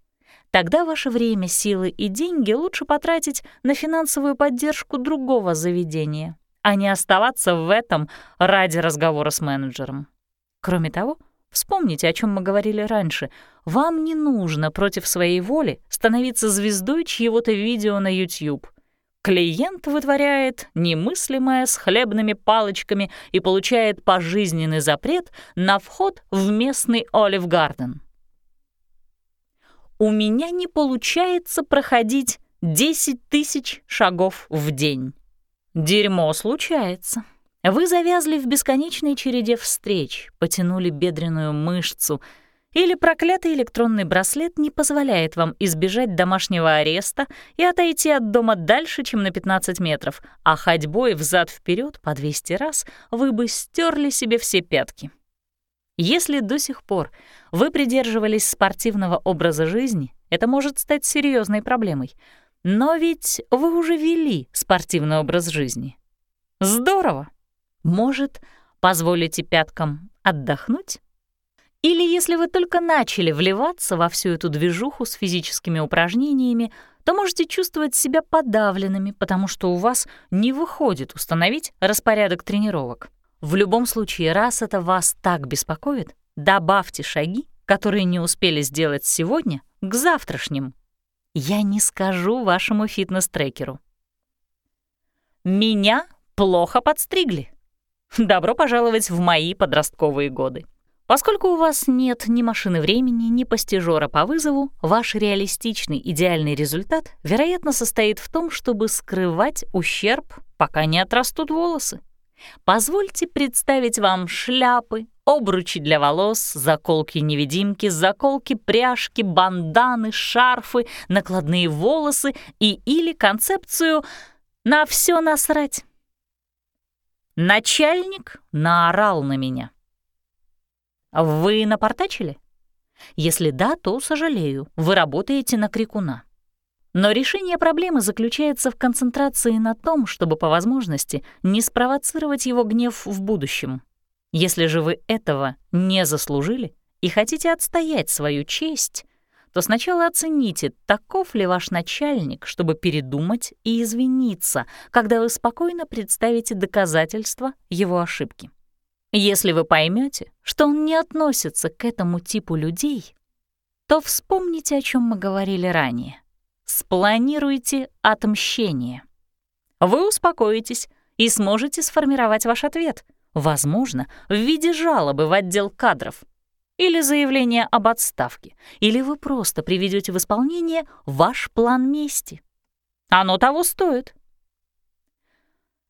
тогда ваше время, силы и деньги лучше потратить на финансовую поддержку другого заведения, а не оставаться в этом ради разговора с менеджером. Кроме того, вспомните, о чем мы говорили раньше. Вам не нужно против своей воли становиться звездой чьего-то видео на YouTube. Клиент вытворяет немыслимое с хлебными палочками и получает пожизненный запрет на вход в местный Олив Гарден. У меня не получается проходить 10 тысяч шагов в день. Дерьмо случается. Вы завязли в бесконечной череде встреч, потянули бедренную мышцу, или проклятый электронный браслет не позволяет вам избежать домашнего ареста и отойти от дома дальше, чем на 15 метров, а ходьбой взад вперед по 200 раз вы бы стерли себе все пятки. Если до сих пор вы придерживались спортивного образа жизни, это может стать серьезной проблемой. Но ведь вы уже вели спортивный образ жизни. Здорово! Может, позволите пяткам отдохнуть? Или если вы только начали вливаться во всю эту движуху с физическими упражнениями, то можете чувствовать себя подавленными, потому что у вас не выходит установить распорядок тренировок. В любом случае, раз это вас так беспокоит, добавьте шаги, которые не успели сделать сегодня, к завтрашним. Я не скажу вашему фитнес-трекеру. Меня плохо подстригли. Добро пожаловать в мои подростковые годы. Поскольку у вас нет ни машины времени, ни постижора по вызову, ваш реалистичный идеальный результат, вероятно, состоит в том, чтобы скрывать ущерб, пока не отрастут волосы. Позвольте представить вам шляпы, обручи для волос, заколки-невидимки, заколки-пряжки, банданы, шарфы, накладные волосы и или концепцию «на все насрать». Начальник наорал на меня. Вы напортачили? Если да, то сожалею, вы работаете на крикуна. Но решение проблемы заключается в концентрации на том, чтобы по возможности не спровоцировать его гнев в будущем. Если же вы этого не заслужили и хотите отстоять свою честь, то сначала оцените, таков ли ваш начальник, чтобы передумать и извиниться, когда вы спокойно представите доказательства его ошибки. Если вы поймете, что он не относится к этому типу людей, то вспомните, о чем мы говорили ранее. Спланируйте отмщение. Вы успокоитесь и сможете сформировать ваш ответ, возможно, в виде жалобы в отдел кадров или заявления об отставке, или вы просто приведете в исполнение ваш план мести. Оно того стоит.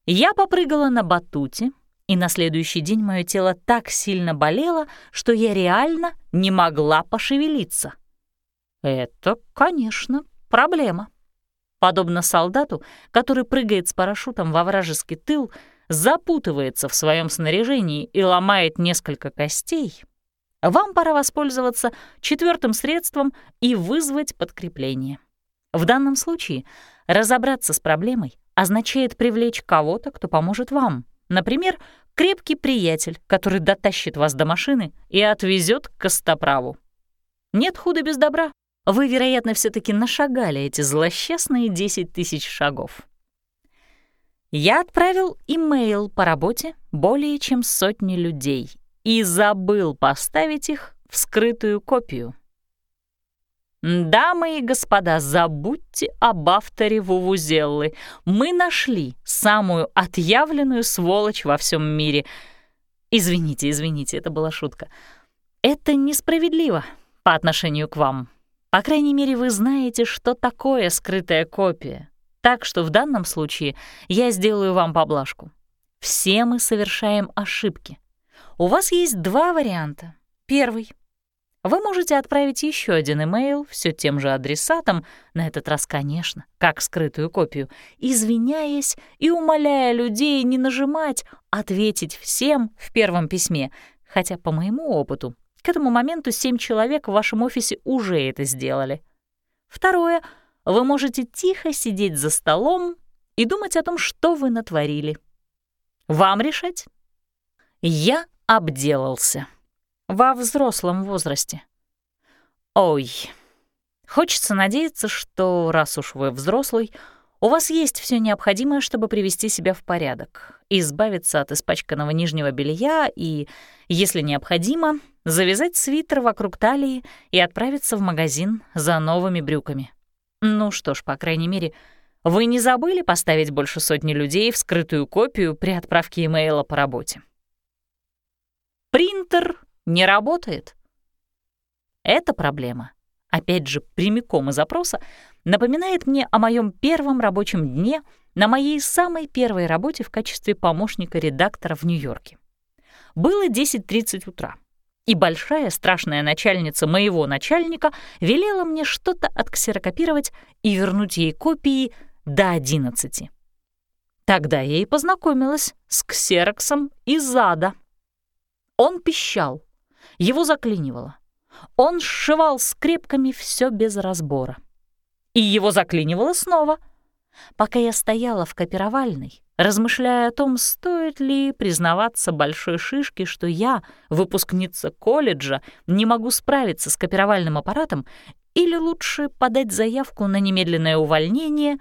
Я попрыгала на батуте, и на следующий день мое тело так сильно болело, что я реально не могла пошевелиться. Это, конечно, проблема. Подобно солдату, который прыгает с парашютом во вражеский тыл, запутывается в своем снаряжении и ломает несколько костей, вам пора воспользоваться четвертым средством и вызвать подкрепление. В данном случае разобраться с проблемой означает привлечь кого-то, кто поможет вам. Например, крепкий приятель, который дотащит вас до машины и отвезет к Костоправу. Нет худа без добра. Вы, вероятно, все таки нашагали эти злосчастные 10 тысяч шагов. Я отправил имейл по работе более чем сотни людей и забыл поставить их в скрытую копию. Дамы и господа, забудьте об авторе Вувузеллы. Мы нашли самую отъявленную сволочь во всем мире. Извините, извините, это была шутка. Это несправедливо по отношению к вам. По крайней мере, вы знаете, что такое скрытая копия. Так что в данном случае я сделаю вам поблажку. Все мы совершаем ошибки. У вас есть два варианта. Первый — вы можете отправить еще один имейл все тем же адресатом, на этот раз, конечно, как скрытую копию, извиняясь и умоляя людей не нажимать «ответить всем» в первом письме, хотя, по моему опыту, к этому моменту семь человек в вашем офисе уже это сделали. Второе — вы можете тихо сидеть за столом и думать о том, что вы натворили. Вам решать. Я обделался во взрослом возрасте. Ой, хочется надеяться, что раз уж вы взрослый, у вас есть все необходимое, чтобы привести себя в порядок, избавиться от испачканного нижнего белья и, если необходимо, завязать свитер вокруг талии и отправиться в магазин за новыми брюками. Ну что ж, по крайней мере, вы не забыли поставить больше сотни людей в скрытую копию при отправке имейла по работе. Принтер не работает. Эта проблема, опять же, прямиком из запроса, напоминает мне о моем первом рабочем дне на моей самой первой работе в качестве помощника редактора в Нью-Йорке. Было 10.30 утра, и большая страшная начальница моего начальника велела мне что-то отксерокопировать и вернуть ей копии до 11. Тогда я и познакомилась с ксероксом из ада. Он пищал, его заклинивало. Он сшивал скрепками все без разбора. И его заклинивало снова. Пока я стояла в копировальной, размышляя о том, стоит ли признаваться большой шишке, что я, выпускница колледжа, не могу справиться с копировальным аппаратом, или лучше подать заявку на немедленное увольнение,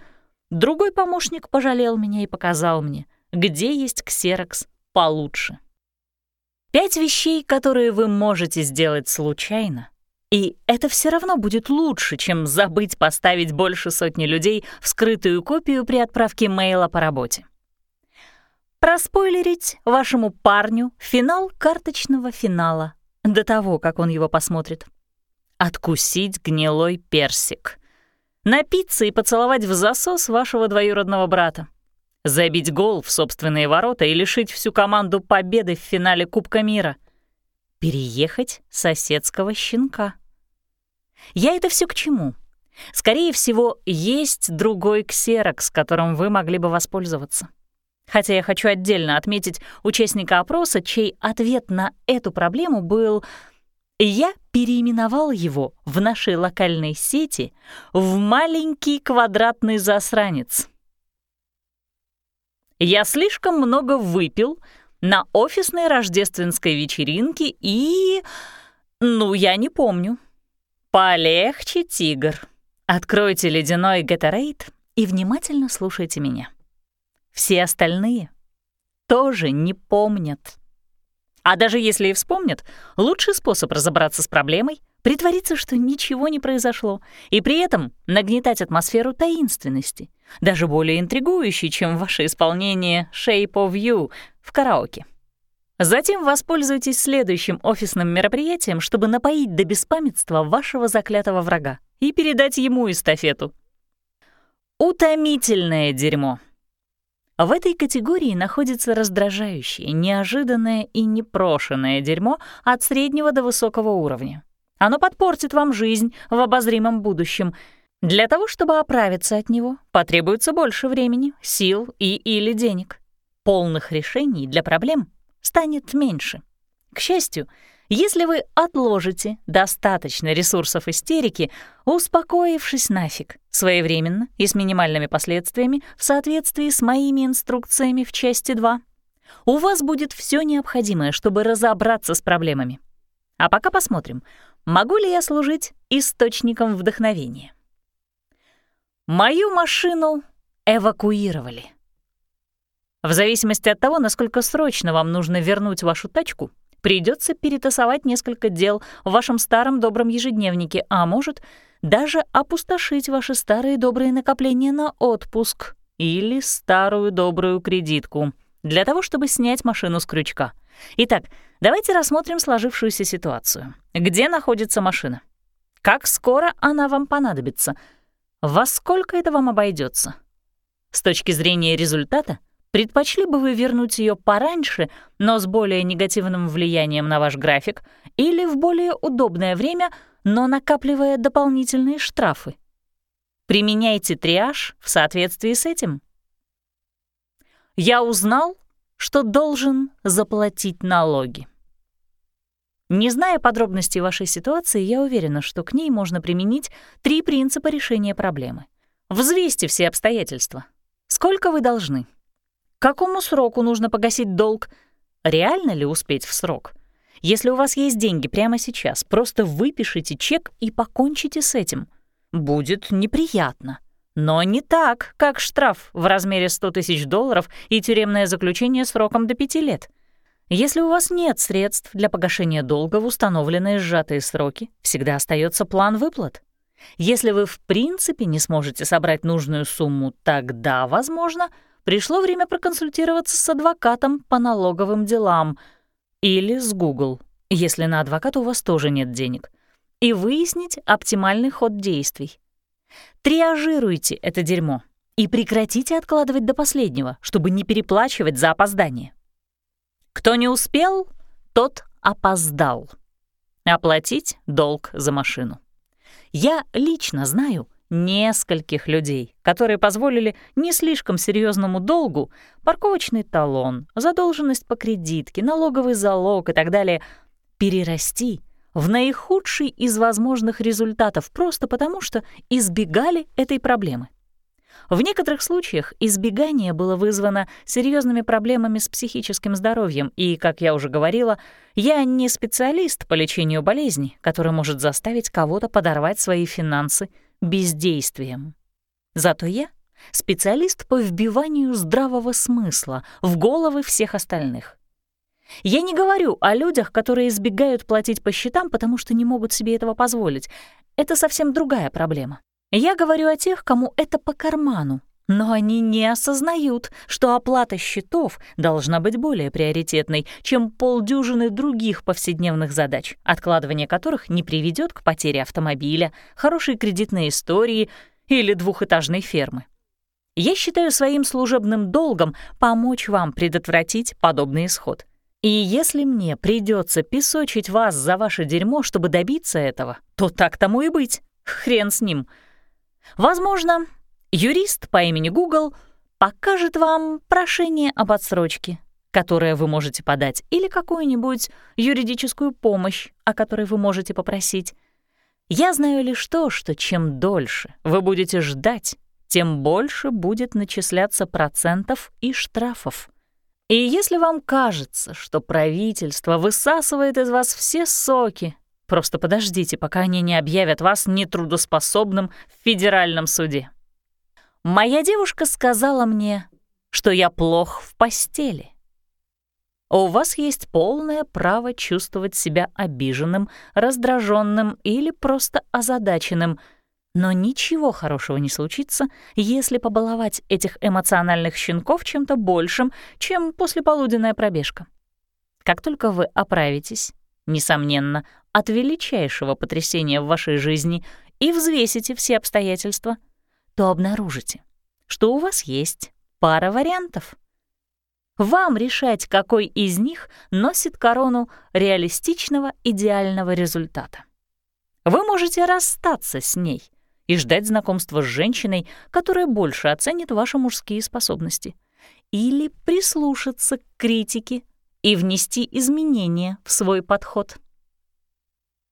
другой помощник пожалел меня и показал мне, где есть ксерокс получше. Пять вещей, которые вы можете сделать случайно, и это все равно будет лучше, чем забыть поставить больше сотни людей в скрытую копию при отправке мейла по работе. Проспойлерить вашему парню финал карточного финала до того, как он его посмотрит. Откусить гнилой персик. Напиться и поцеловать в засос вашего двоюродного брата забить гол в собственные ворота и лишить всю команду победы в финале Кубка мира. Переехать соседского щенка. Я это все к чему? Скорее всего, есть другой ксерокс, которым вы могли бы воспользоваться. Хотя я хочу отдельно отметить участника опроса, чей ответ на эту проблему был «Я переименовал его в нашей локальной сети в маленький квадратный засранец». Я слишком много выпил на офисной рождественской вечеринке и... Ну, я не помню. Полегче, тигр. Откройте ледяной Gatorade и внимательно слушайте меня. Все остальные тоже не помнят. А даже если и вспомнят, лучший способ разобраться с проблемой — притвориться, что ничего не произошло, и при этом нагнетать атмосферу таинственности — даже более интригующий, чем ваше исполнение «Shape of You» в караоке. Затем воспользуйтесь следующим офисным мероприятием, чтобы напоить до беспамятства вашего заклятого врага и передать ему эстафету. Утомительное дерьмо. В этой категории находится раздражающее, неожиданное и непрошенное дерьмо от среднего до высокого уровня. Оно подпортит вам жизнь в обозримом будущем — для того, чтобы оправиться от него, потребуется больше времени, сил и или денег. Полных решений для проблем станет меньше. К счастью, если вы отложите достаточно ресурсов истерики, успокоившись нафиг, своевременно и с минимальными последствиями в соответствии с моими инструкциями в части 2, у вас будет все необходимое, чтобы разобраться с проблемами. А пока посмотрим, могу ли я служить источником вдохновения. Мою машину эвакуировали. В зависимости от того, насколько срочно вам нужно вернуть вашу тачку, придется перетасовать несколько дел в вашем старом добром ежедневнике, а может, даже опустошить ваши старые добрые накопления на отпуск или старую добрую кредитку для того, чтобы снять машину с крючка. Итак, давайте рассмотрим сложившуюся ситуацию. Где находится машина? Как скоро она вам понадобится — во сколько это вам обойдется? С точки зрения результата, предпочли бы вы вернуть ее пораньше, но с более негативным влиянием на ваш график, или в более удобное время, но накапливая дополнительные штрафы? Применяйте триаж в соответствии с этим. Я узнал, что должен заплатить налоги. Не зная подробностей вашей ситуации, я уверена, что к ней можно применить три принципа решения проблемы. Взвесьте все обстоятельства. Сколько вы должны? Какому сроку нужно погасить долг? Реально ли успеть в срок? Если у вас есть деньги прямо сейчас, просто выпишите чек и покончите с этим. Будет неприятно. Но не так, как штраф в размере 100 тысяч долларов и тюремное заключение сроком до 5 лет — если у вас нет средств для погашения долга в установленные сжатые сроки, всегда остается план выплат. Если вы в принципе не сможете собрать нужную сумму, тогда, возможно, пришло время проконсультироваться с адвокатом по налоговым делам или с Google, если на адвоката у вас тоже нет денег, и выяснить оптимальный ход действий. Триажируйте это дерьмо и прекратите откладывать до последнего, чтобы не переплачивать за опоздание. Кто не успел, тот опоздал. Оплатить долг за машину. Я лично знаю нескольких людей, которые позволили не слишком серьезному долгу парковочный талон, задолженность по кредитке, налоговый залог и так далее перерасти в наихудший из возможных результатов просто потому, что избегали этой проблемы. В некоторых случаях избегание было вызвано серьезными проблемами с психическим здоровьем, и, как я уже говорила, я не специалист по лечению болезней, который может заставить кого-то подорвать свои финансы бездействием. Зато я — специалист по вбиванию здравого смысла в головы всех остальных. Я не говорю о людях, которые избегают платить по счетам, потому что не могут себе этого позволить. Это совсем другая проблема. Я говорю о тех, кому это по карману, но они не осознают, что оплата счетов должна быть более приоритетной, чем полдюжины других повседневных задач, откладывание которых не приведет к потере автомобиля, хорошей кредитной истории или двухэтажной фермы. Я считаю своим служебным долгом помочь вам предотвратить подобный исход. И если мне придется песочить вас за ваше дерьмо, чтобы добиться этого, то так тому и быть. Хрен с ним — Возможно, юрист по имени Google покажет вам прошение об отсрочке, которое вы можете подать, или какую-нибудь юридическую помощь, о которой вы можете попросить. Я знаю лишь то, что чем дольше вы будете ждать, тем больше будет начисляться процентов и штрафов. И если вам кажется, что правительство высасывает из вас все соки, Просто подождите, пока они не объявят вас нетрудоспособным в федеральном суде. Моя девушка сказала мне, что я плох в постели. У вас есть полное право чувствовать себя обиженным, раздраженным или просто озадаченным, но ничего хорошего не случится, если побаловать этих эмоциональных щенков чем-то большим, чем послеполуденная пробежка. Как только вы оправитесь, несомненно, от величайшего потрясения в вашей жизни и взвесите все обстоятельства, то обнаружите, что у вас есть пара вариантов. Вам решать, какой из них носит корону реалистичного идеального результата. Вы можете расстаться с ней и ждать знакомства с женщиной, которая больше оценит ваши мужские способности, или прислушаться к критике и внести изменения в свой подход.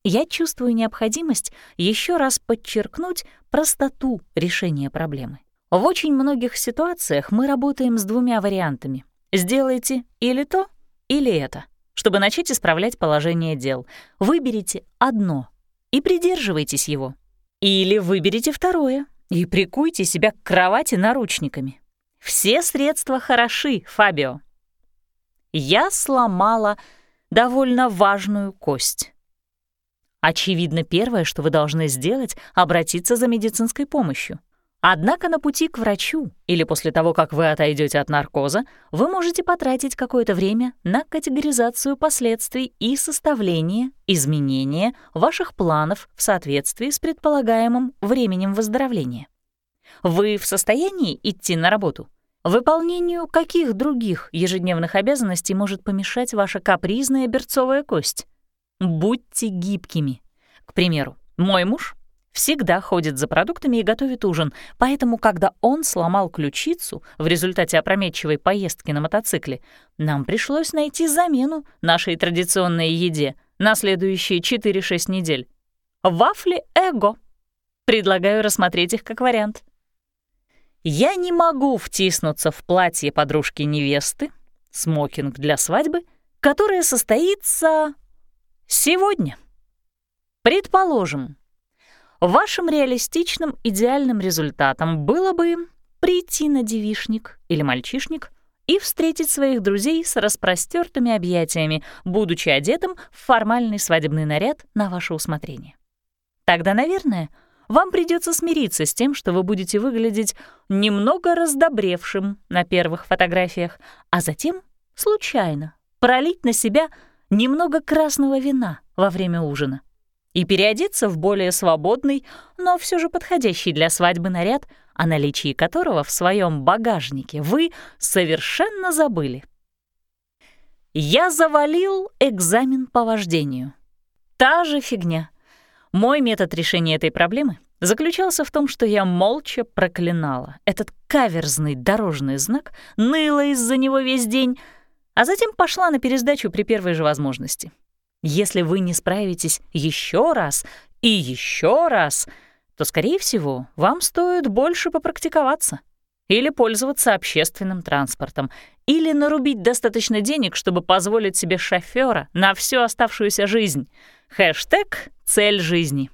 Я чувствую необходимость еще раз подчеркнуть простоту решения проблемы. В очень многих ситуациях мы работаем с двумя вариантами. Сделайте или то, или это, чтобы начать исправлять положение дел. Выберите одно и придерживайтесь его. Или выберите второе и прикуйте себя к кровати наручниками. Все средства хороши, Фабио я сломала довольно важную кость. Очевидно, первое, что вы должны сделать, обратиться за медицинской помощью. Однако на пути к врачу или после того, как вы отойдете от наркоза, вы можете потратить какое-то время на категоризацию последствий и составление, изменения ваших планов в соответствии с предполагаемым временем выздоровления. Вы в состоянии идти на работу? Выполнению каких других ежедневных обязанностей может помешать ваша капризная берцовая кость? Будьте гибкими. К примеру, мой муж всегда ходит за продуктами и готовит ужин, поэтому, когда он сломал ключицу в результате опрометчивой поездки на мотоцикле, нам пришлось найти замену нашей традиционной еде на следующие 4-6 недель. Вафли «Эго». Предлагаю рассмотреть их как вариант. Я не могу втиснуться в платье подружки-невесты, смокинг для свадьбы, которое состоится сегодня. Предположим, вашим реалистичным идеальным результатом было бы прийти на девишник или мальчишник и встретить своих друзей с распростертыми объятиями, будучи одетым в формальный свадебный наряд на ваше усмотрение. Тогда, наверное, вам придется смириться с тем, что вы будете выглядеть немного раздобревшим на первых фотографиях, а затем, случайно, пролить на себя немного красного вина во время ужина. и переодеться в более свободный, но все же подходящий для свадьбы наряд, о наличии которого в своем багажнике вы совершенно забыли. Я завалил экзамен по вождению. Та же фигня. Мой метод решения этой проблемы заключался в том, что я молча проклинала этот каверзный дорожный знак, ныла из-за него весь день, а затем пошла на пересдачу при первой же возможности. Если вы не справитесь еще раз и еще раз, то, скорее всего, вам стоит больше попрактиковаться или пользоваться общественным транспортом, или нарубить достаточно денег, чтобы позволить себе шофера на всю оставшуюся жизнь. Хэштег «Цель жизни».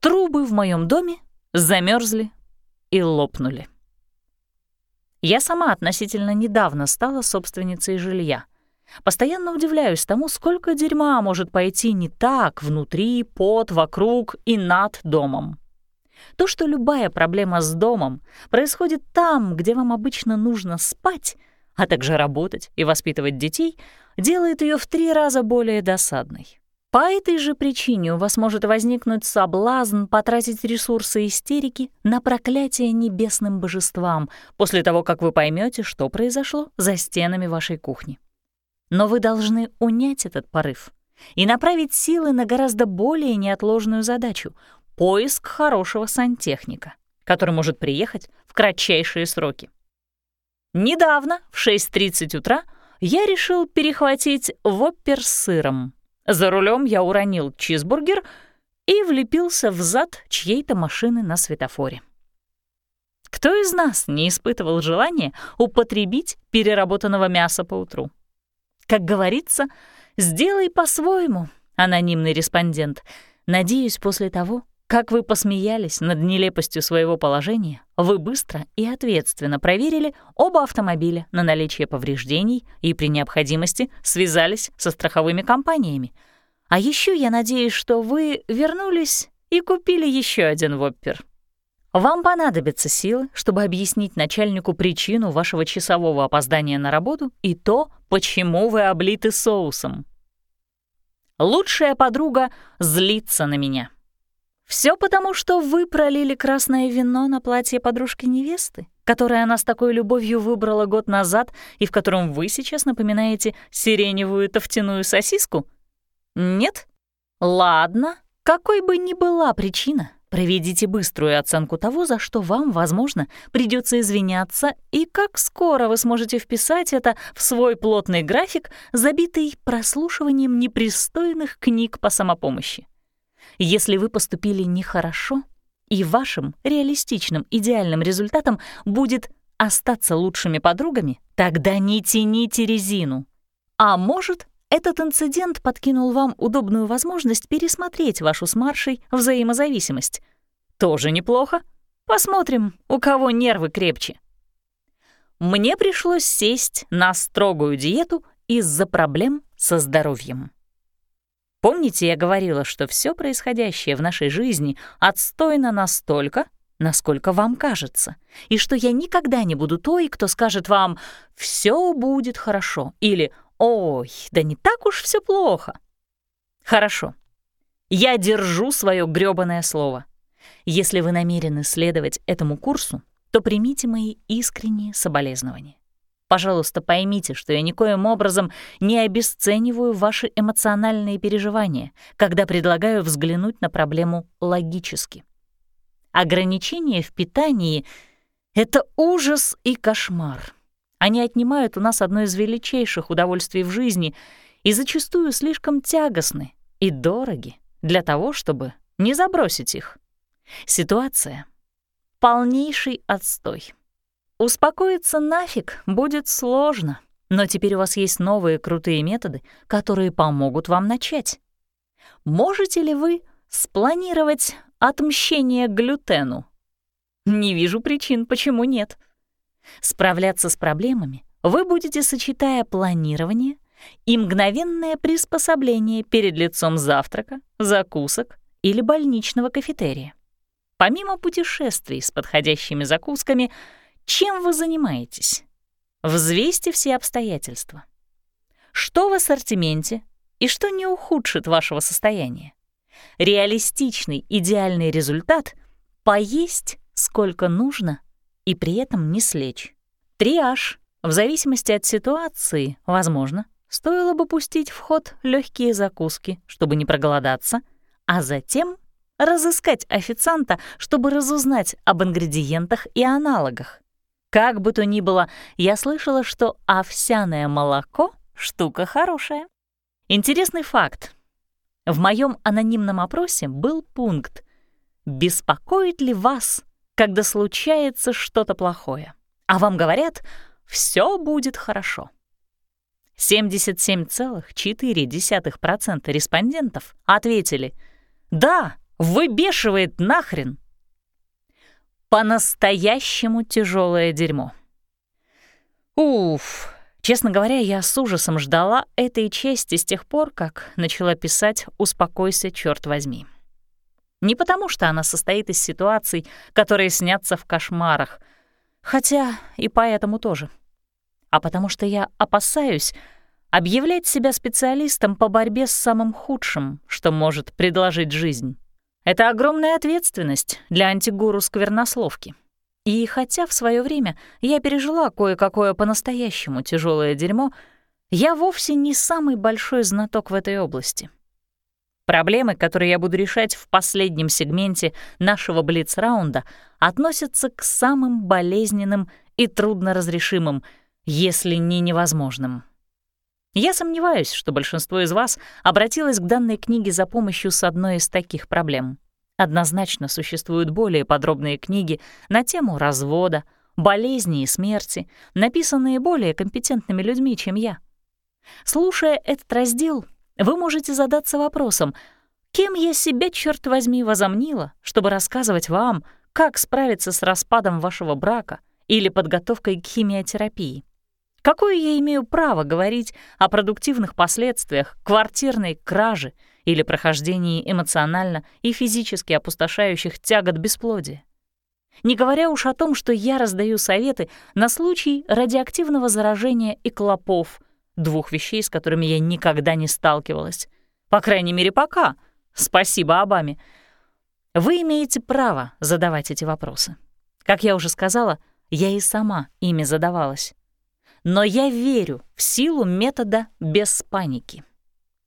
Трубы в моем доме замерзли и лопнули. Я сама относительно недавно стала собственницей жилья. Постоянно удивляюсь тому, сколько дерьма может пойти не так внутри, под, вокруг и над домом. То, что любая проблема с домом происходит там, где вам обычно нужно спать, а также работать и воспитывать детей, делает ее в три раза более досадной. По этой же причине у вас может возникнуть соблазн потратить ресурсы истерики на проклятие небесным божествам после того, как вы поймете, что произошло за стенами вашей кухни. Но вы должны унять этот порыв и направить силы на гораздо более неотложную задачу — поиск хорошего сантехника, который может приехать в кратчайшие сроки. Недавно, в 6.30 утра, я решил перехватить воппер с сыром. За рулем я уронил чизбургер и влепился в зад чьей-то машины на светофоре. Кто из нас не испытывал желания употребить переработанного мяса по утру? Как говорится, сделай по-своему, анонимный респондент. Надеюсь, после того, как вы посмеялись над нелепостью своего положения, вы быстро и ответственно проверили оба автомобиля на наличие повреждений и при необходимости связались со страховыми компаниями. А еще я надеюсь, что вы вернулись и купили еще один воппер. Вам понадобятся силы, чтобы объяснить начальнику причину вашего часового опоздания на работу и то, почему вы облиты соусом. Лучшая подруга злится на меня. Все потому, что вы пролили красное вино на платье подружки невесты, которое она с такой любовью выбрала год назад и в котором вы сейчас напоминаете сиреневую тофтяную сосиску? Нет? Ладно, какой бы ни была причина, Проведите быструю оценку того, за что вам, возможно, придется извиняться, и как скоро вы сможете вписать это в свой плотный график, забитый прослушиванием непристойных книг по самопомощи. Если вы поступили нехорошо, и вашим реалистичным идеальным результатом будет остаться лучшими подругами, тогда не тяните резину. А может, этот инцидент подкинул вам удобную возможность пересмотреть вашу с Маршей взаимозависимость. Тоже неплохо. Посмотрим, у кого нервы крепче. Мне пришлось сесть на строгую диету из-за проблем со здоровьем. Помните, я говорила, что все происходящее в нашей жизни отстойно настолько, насколько вам кажется, и что я никогда не буду той, кто скажет вам «все будет хорошо» или Ой, да не так уж все плохо. Хорошо. Я держу свое грёбаное слово. Если вы намерены следовать этому курсу, то примите мои искренние соболезнования. Пожалуйста, поймите, что я никоим образом не обесцениваю ваши эмоциональные переживания, когда предлагаю взглянуть на проблему логически. Ограничения в питании — это ужас и кошмар. Они отнимают у нас одно из величайших удовольствий в жизни и зачастую слишком тягостны и дороги для того, чтобы не забросить их. Ситуация — полнейший отстой. Успокоиться нафиг будет сложно, но теперь у вас есть новые крутые методы, которые помогут вам начать. Можете ли вы спланировать отмщение глютену? Не вижу причин, почему нет. Справляться с проблемами вы будете, сочетая планирование и мгновенное приспособление перед лицом завтрака, закусок или больничного кафетерия. Помимо путешествий с подходящими закусками, чем вы занимаетесь? Взвесьте все обстоятельства. Что в ассортименте и что не ухудшит вашего состояния. Реалистичный идеальный результат — поесть сколько нужно и при этом не слечь. Триаж. В зависимости от ситуации, возможно, стоило бы пустить в ход легкие закуски, чтобы не проголодаться, а затем разыскать официанта, чтобы разузнать об ингредиентах и аналогах. Как бы то ни было, я слышала, что овсяное молоко — штука хорошая. Интересный факт. В моем анонимном опросе был пункт «Беспокоит ли вас, когда случается что-то плохое?» А вам говорят «все будет хорошо». 77,4% респондентов ответили «Да, выбешивает нахрен». По-настоящему тяжелое дерьмо. Уф, честно говоря, я с ужасом ждала этой части с тех пор, как начала писать «Успокойся, черт возьми». Не потому, что она состоит из ситуаций, которые снятся в кошмарах, хотя и поэтому тоже, а потому что я опасаюсь объявлять себя специалистом по борьбе с самым худшим, что может предложить жизнь. Это огромная ответственность для антигуру сквернословки. И хотя в свое время я пережила кое-какое по-настоящему тяжелое дерьмо, я вовсе не самый большой знаток в этой области. Проблемы, которые я буду решать в последнем сегменте нашего Блиц-раунда, относятся к самым болезненным и трудноразрешимым, если не невозможным. Я сомневаюсь, что большинство из вас обратилось к данной книге за помощью с одной из таких проблем. Однозначно существуют более подробные книги на тему развода, болезни и смерти, написанные более компетентными людьми, чем я. Слушая этот раздел, вы можете задаться вопросом, кем я себя, черт возьми, возомнила, чтобы рассказывать вам, как справиться с распадом вашего брака или подготовкой к химиотерапии. Какое я имею право говорить о продуктивных последствиях квартирной кражи или прохождении эмоционально и физически опустошающих тягот бесплодия? Не говоря уж о том, что я раздаю советы на случай радиоактивного заражения и клопов, двух вещей, с которыми я никогда не сталкивалась. По крайней мере, пока. Спасибо Обаме. Вы имеете право задавать эти вопросы. Как я уже сказала, я и сама ими задавалась. Но я верю в силу метода без паники.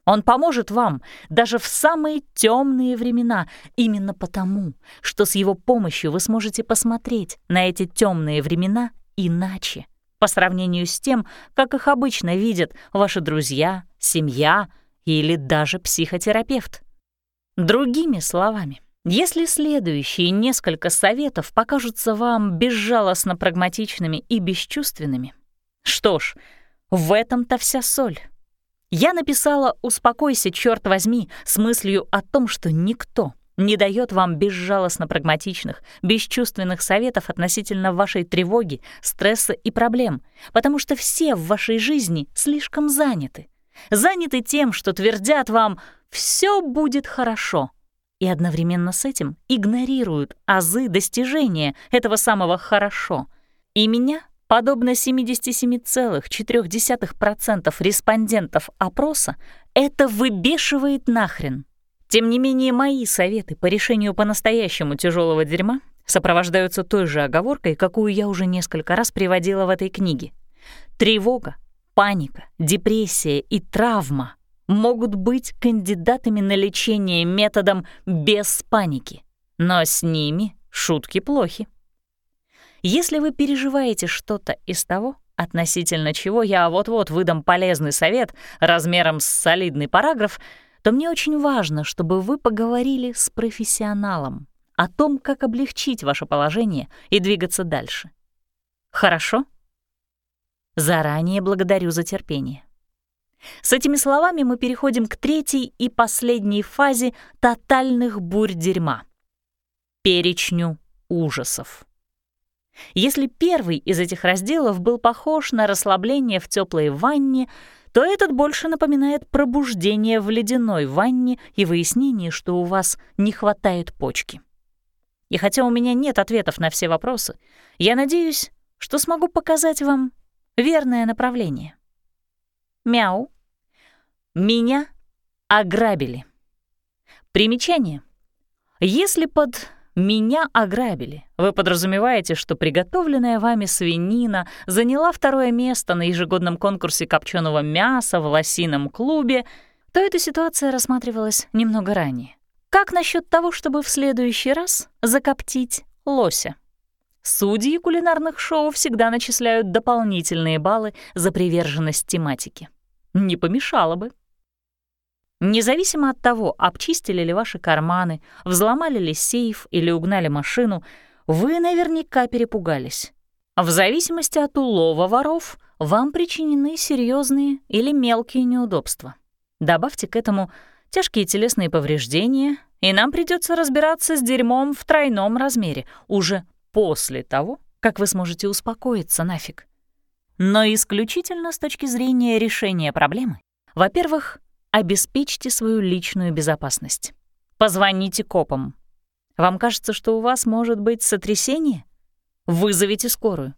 Он поможет вам даже в самые темные времена, именно потому, что с его помощью вы сможете посмотреть на эти темные времена иначе, по сравнению с тем, как их обычно видят ваши друзья, семья или даже психотерапевт. Другими словами, если следующие несколько советов покажутся вам безжалостно прагматичными и бесчувственными, что ж, в этом-то вся соль. Я написала «Успокойся, черт возьми» с мыслью о том, что никто не дает вам безжалостно прагматичных, бесчувственных советов относительно вашей тревоги, стресса и проблем, потому что все в вашей жизни слишком заняты. Заняты тем, что твердят вам «все будет хорошо», и одновременно с этим игнорируют азы достижения этого самого «хорошо». И меня Подобно 77,4% респондентов опроса, это выбешивает нахрен. Тем не менее, мои советы по решению по-настоящему тяжелого дерьма сопровождаются той же оговоркой, какую я уже несколько раз приводила в этой книге. Тревога, паника, депрессия и травма могут быть кандидатами на лечение методом без паники, но с ними шутки плохи. Если вы переживаете что-то из того, относительно чего я вот-вот выдам полезный совет размером с солидный параграф, то мне очень важно, чтобы вы поговорили с профессионалом о том, как облегчить ваше положение и двигаться дальше. Хорошо? Заранее благодарю за терпение. С этими словами мы переходим к третьей и последней фазе тотальных бурь дерьма — перечню ужасов. Если первый из этих разделов был похож на расслабление в теплой ванне, то этот больше напоминает пробуждение в ледяной ванне и выяснение, что у вас не хватает почки. И хотя у меня нет ответов на все вопросы, я надеюсь, что смогу показать вам верное направление. Мяу. Меня ограбили. Примечание. Если под «меня ограбили» вы подразумеваете, что приготовленная вами свинина заняла второе место на ежегодном конкурсе копченого мяса в лосином клубе, то эта ситуация рассматривалась немного ранее. Как насчет того, чтобы в следующий раз закоптить лося? Судьи кулинарных шоу всегда начисляют дополнительные баллы за приверженность тематике. Не помешало бы. Независимо от того, обчистили ли ваши карманы, взломали ли сейф или угнали машину, вы наверняка перепугались. В зависимости от улова воров вам причинены серьезные или мелкие неудобства. Добавьте к этому тяжкие телесные повреждения, и нам придется разбираться с дерьмом в тройном размере уже после того, как вы сможете успокоиться нафиг. Но исключительно с точки зрения решения проблемы. Во-первых, обеспечьте свою личную безопасность. Позвоните копам. Вам кажется, что у вас может быть сотрясение? Вызовите скорую.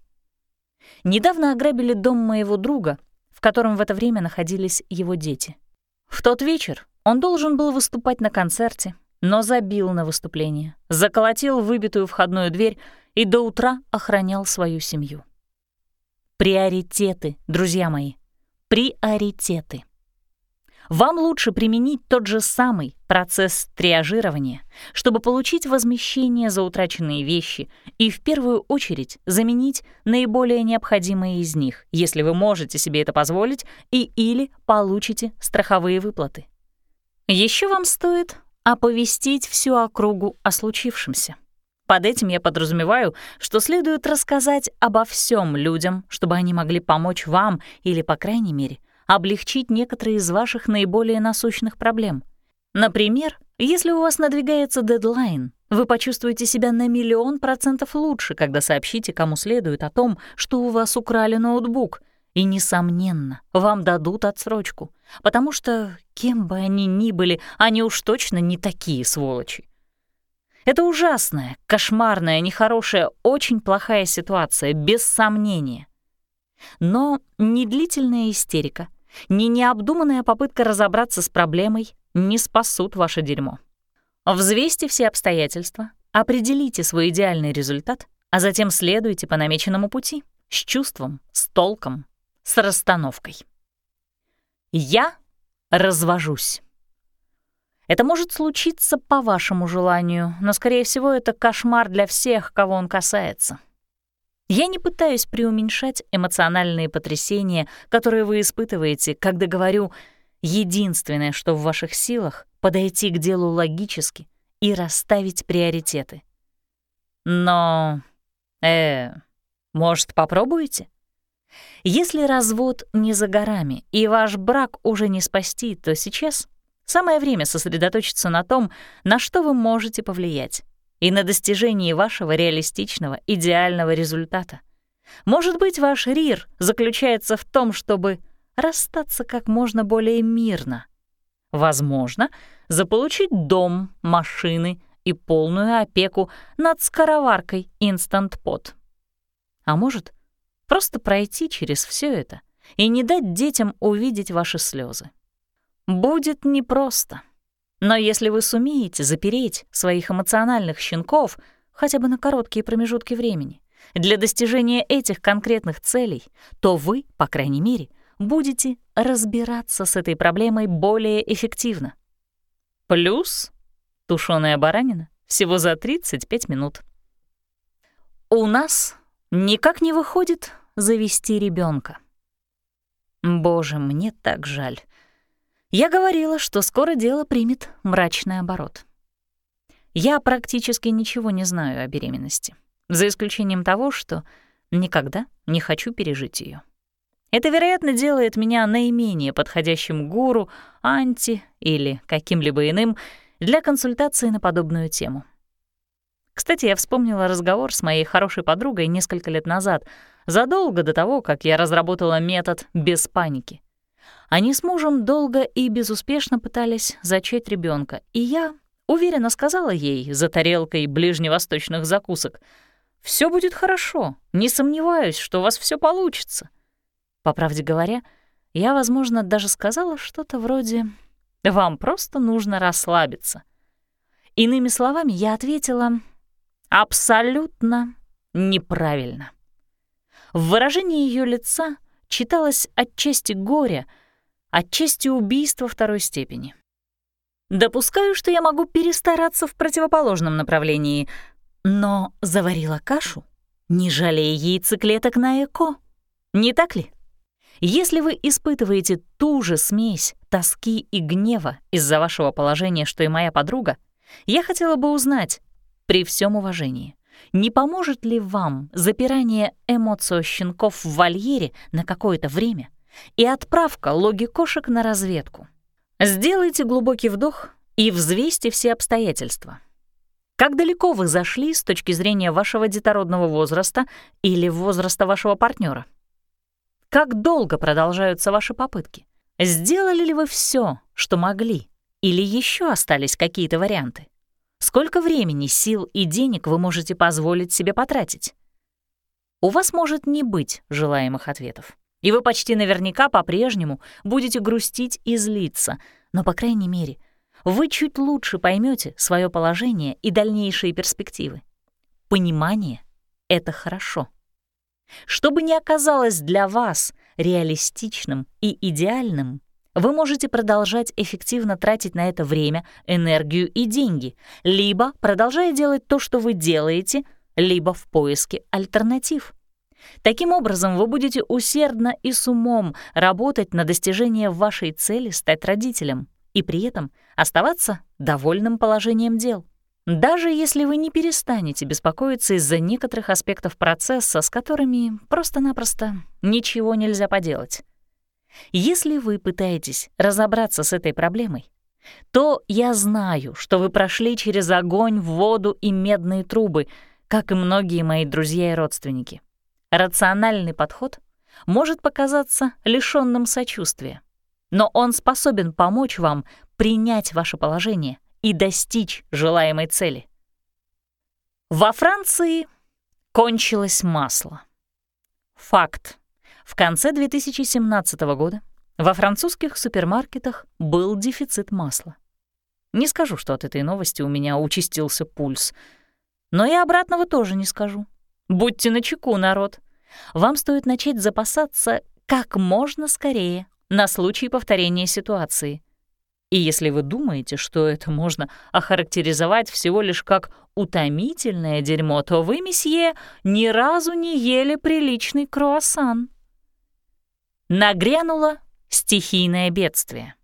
Недавно ограбили дом моего друга, в котором в это время находились его дети. В тот вечер он должен был выступать на концерте, но забил на выступление, заколотил выбитую входную дверь и до утра охранял свою семью. Приоритеты, друзья мои, приоритеты. Вам лучше применить тот же самый процесс триажирования, чтобы получить возмещение за утраченные вещи и в первую очередь заменить наиболее необходимые из них, если вы можете себе это позволить и или получите страховые выплаты. Еще вам стоит оповестить всю округу о случившемся. Под этим я подразумеваю, что следует рассказать обо всем людям, чтобы они могли помочь вам или, по крайней мере, облегчить некоторые из ваших наиболее насущных проблем. Например, если у вас надвигается дедлайн, вы почувствуете себя на миллион процентов лучше, когда сообщите кому следует о том, что у вас украли ноутбук. И, несомненно, вам дадут отсрочку, потому что, кем бы они ни были, они уж точно не такие сволочи. Это ужасная, кошмарная, нехорошая, очень плохая ситуация, без сомнения. Но ни длительная истерика, ни необдуманная попытка разобраться с проблемой не спасут ваше дерьмо. Взвесьте все обстоятельства, определите свой идеальный результат, а затем следуйте по намеченному пути с чувством, с толком, с расстановкой. Я развожусь. Это может случиться по вашему желанию, но, скорее всего, это кошмар для всех, кого он касается. Я не пытаюсь преуменьшать эмоциональные потрясения, которые вы испытываете, когда говорю «единственное, что в ваших силах — подойти к делу логически и расставить приоритеты». Но, э, может, попробуете? Если развод не за горами и ваш брак уже не спасти, то сейчас Самое время сосредоточиться на том, на что вы можете повлиять, и на достижении вашего реалистичного, идеального результата. Может быть, ваш РИР заключается в том, чтобы расстаться как можно более мирно. Возможно, заполучить дом, машины и полную опеку над скороваркой Instant Pot. А может, просто пройти через все это и не дать детям увидеть ваши слезы. Будет непросто. Но если вы сумеете запереть своих эмоциональных щенков хотя бы на короткие промежутки времени для достижения этих конкретных целей, то вы, по крайней мере, будете разбираться с этой проблемой более эффективно. Плюс тушеная баранина всего за 35 минут. У нас никак не выходит завести ребенка. Боже, мне так жаль. Я говорила, что скоро дело примет мрачный оборот. Я практически ничего не знаю о беременности, за исключением того, что никогда не хочу пережить ее. Это, вероятно, делает меня наименее подходящим гуру, анти или каким-либо иным для консультации на подобную тему. Кстати, я вспомнила разговор с моей хорошей подругой несколько лет назад, задолго до того, как я разработала метод без паники. Они с мужем долго и безуспешно пытались зачать ребенка, и я уверенно сказала ей за тарелкой ближневосточных закусок, «Все будет хорошо, не сомневаюсь, что у вас все получится». По правде говоря, я, возможно, даже сказала что-то вроде Вам просто нужно расслабиться. Иными словами, я ответила абсолютно неправильно. В выражении ее лица читалось отчасти горя, отчасти убийство второй степени. Допускаю, что я могу перестараться в противоположном направлении, но заварила кашу, не жалея яйцеклеток на эко. Не так ли? Если вы испытываете ту же смесь тоски и гнева из-за вашего положения, что и моя подруга, я хотела бы узнать, при всем уважении, не поможет ли вам запирание эмоциощенков в вольере на какое-то время и отправка логи кошек на разведку? Сделайте глубокий вдох и взвесьте все обстоятельства. Как далеко вы зашли с точки зрения вашего детородного возраста или возраста вашего партнера? Как долго продолжаются ваши попытки? Сделали ли вы все, что могли? Или еще остались какие-то варианты? Сколько времени, сил и денег вы можете позволить себе потратить? У вас может не быть желаемых ответов. И вы почти наверняка по-прежнему будете грустить и злиться, но, по крайней мере, вы чуть лучше поймете свое положение и дальнейшие перспективы. Понимание — это хорошо. Что бы ни оказалось для вас реалистичным и идеальным, вы можете продолжать эффективно тратить на это время, энергию и деньги, либо продолжая делать то, что вы делаете, либо в поиске альтернатив. Таким образом, вы будете усердно и с умом работать на достижение вашей цели стать родителем и при этом оставаться довольным положением дел даже если вы не перестанете беспокоиться из-за некоторых аспектов процесса, с которыми просто-напросто ничего нельзя поделать. Если вы пытаетесь разобраться с этой проблемой, то я знаю, что вы прошли через огонь, воду и медные трубы, как и многие мои друзья и родственники. Рациональный подход может показаться лишённым сочувствия, но он способен помочь вам принять ваше положение — и достичь желаемой цели. Во Франции кончилось масло. Факт. В конце 2017 года во французских супермаркетах был дефицит масла. Не скажу, что от этой новости у меня участился пульс. Но и обратного тоже не скажу. Будьте начеку, народ. Вам стоит начать запасаться как можно скорее на случай повторения ситуации. И если вы думаете, что это можно охарактеризовать всего лишь как утомительное дерьмо, то вы, месье, ни разу не ели приличный круассан. Нагрянуло стихийное бедствие.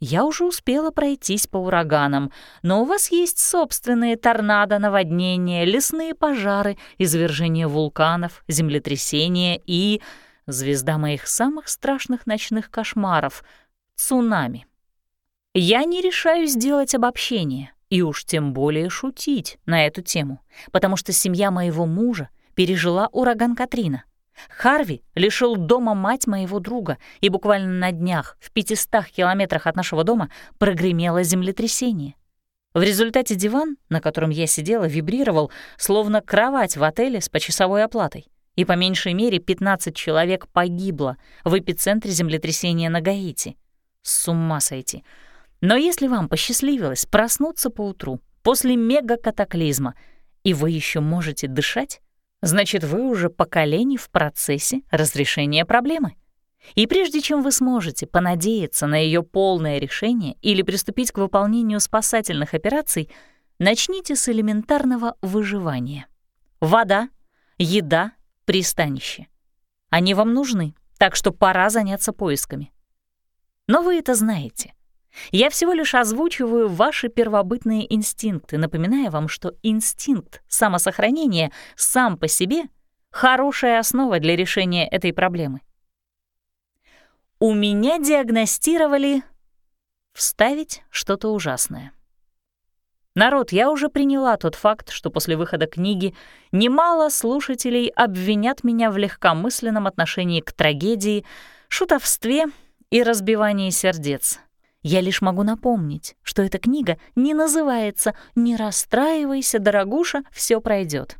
Я уже успела пройтись по ураганам, но у вас есть собственные торнадо, наводнения, лесные пожары, извержения вулканов, землетрясения и, звезда моих самых страшных ночных кошмаров, цунами. Я не решаюсь делать обобщение и уж тем более шутить на эту тему, потому что семья моего мужа пережила ураган Катрина. Харви лишил дома мать моего друга, и буквально на днях в 500 километрах от нашего дома прогремело землетрясение. В результате диван, на котором я сидела, вибрировал, словно кровать в отеле с почасовой оплатой. И по меньшей мере 15 человек погибло в эпицентре землетрясения на Гаити. С ума сойти. Но если вам посчастливилось проснуться поутру после мегакатаклизма, и вы еще можете дышать, значит, вы уже поколение в процессе разрешения проблемы. И прежде чем вы сможете понадеяться на ее полное решение или приступить к выполнению спасательных операций, начните с элементарного выживания. Вода, еда, пристанище. Они вам нужны, так что пора заняться поисками. Но вы это знаете — я всего лишь озвучиваю ваши первобытные инстинкты, напоминая вам, что инстинкт самосохранения сам по себе — хорошая основа для решения этой проблемы. У меня диагностировали вставить что-то ужасное. Народ, я уже приняла тот факт, что после выхода книги немало слушателей обвинят меня в легкомысленном отношении к трагедии, шутовстве и разбивании сердец — я лишь могу напомнить, что эта книга не называется «Не расстраивайся, дорогуша, все пройдет.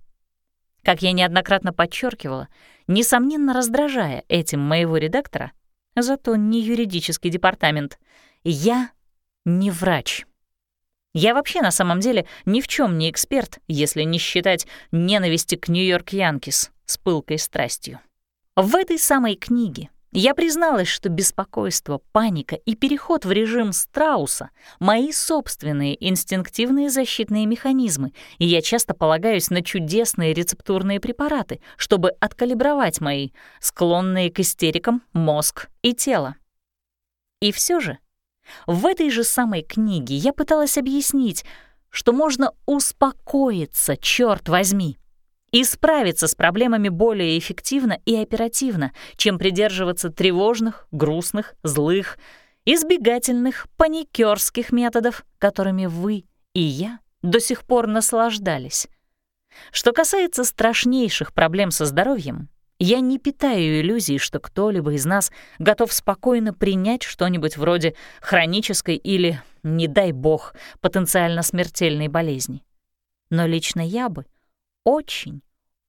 Как я неоднократно подчеркивала, несомненно раздражая этим моего редактора, зато не юридический департамент, Я не врач. Я вообще на самом деле ни в чем не эксперт, если не считать ненависти к Нью-Йорк Янкис с пылкой страстью. В этой самой книге я призналась, что беспокойство, паника и переход в режим страуса — мои собственные инстинктивные защитные механизмы, и я часто полагаюсь на чудесные рецептурные препараты, чтобы откалибровать мои склонные к истерикам мозг и тело. И все же в этой же самой книге я пыталась объяснить, что можно успокоиться, черт возьми, и справиться с проблемами более эффективно и оперативно, чем придерживаться тревожных, грустных, злых, избегательных, паникерских методов, которыми вы и я до сих пор наслаждались. Что касается страшнейших проблем со здоровьем, я не питаю иллюзий, что кто-либо из нас готов спокойно принять что-нибудь вроде хронической или, не дай бог, потенциально смертельной болезни. Но лично я бы очень,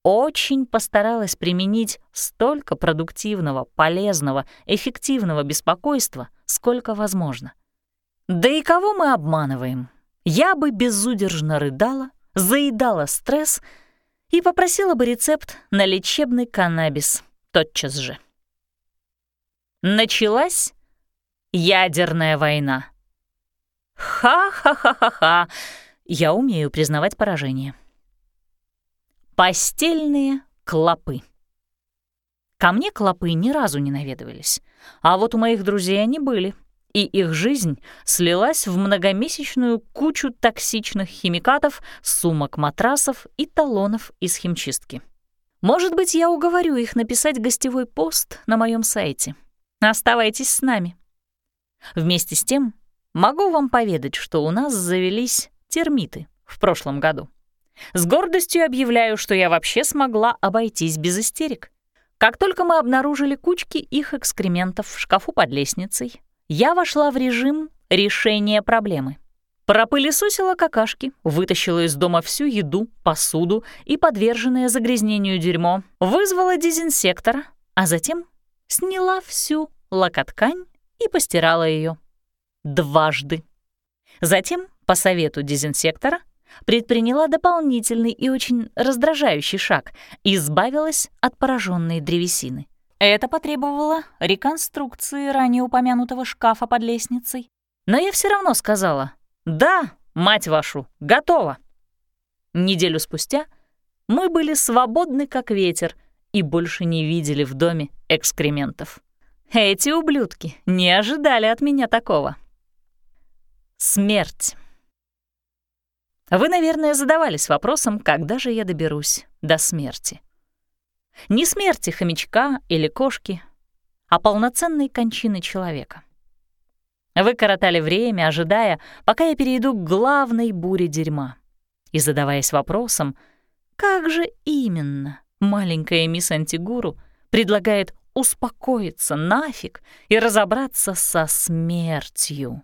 очень постаралась применить столько продуктивного, полезного, эффективного беспокойства, сколько возможно. Да и кого мы обманываем? Я бы безудержно рыдала, заедала стресс — и попросила бы рецепт на лечебный каннабис тотчас же. Началась ядерная война. Ха-ха-ха-ха-ха, я умею признавать поражение. Постельные клопы. Ко мне клопы ни разу не наведывались, а вот у моих друзей они были — и их жизнь слилась в многомесячную кучу токсичных химикатов, сумок матрасов и талонов из химчистки. Может быть, я уговорю их написать гостевой пост на моем сайте. Оставайтесь с нами. Вместе с тем, могу вам поведать, что у нас завелись термиты в прошлом году. С гордостью объявляю, что я вообще смогла обойтись без истерик. Как только мы обнаружили кучки их экскрементов в шкафу под лестницей, я вошла в режим решения проблемы. Пропылесосила какашки, вытащила из дома всю еду, посуду и подверженное загрязнению дерьмо, вызвала дезинсектора, а затем сняла всю локоткань и постирала ее. Дважды. Затем, по совету дезинсектора, предприняла дополнительный и очень раздражающий шаг — избавилась от пораженной древесины. Это потребовало реконструкции ранее упомянутого шкафа под лестницей. Но я все равно сказала «Да, мать вашу, готово». Неделю спустя мы были свободны, как ветер, и больше не видели в доме экскрементов. Эти ублюдки не ожидали от меня такого. Смерть. Вы, наверное, задавались вопросом, когда же я доберусь до смерти. Не смерти хомячка или кошки, а полноценной кончины человека. Вы коротали время, ожидая, пока я перейду к главной буре дерьма, и задаваясь вопросом, как же именно маленькая мисс Антигуру предлагает успокоиться нафиг и разобраться со смертью.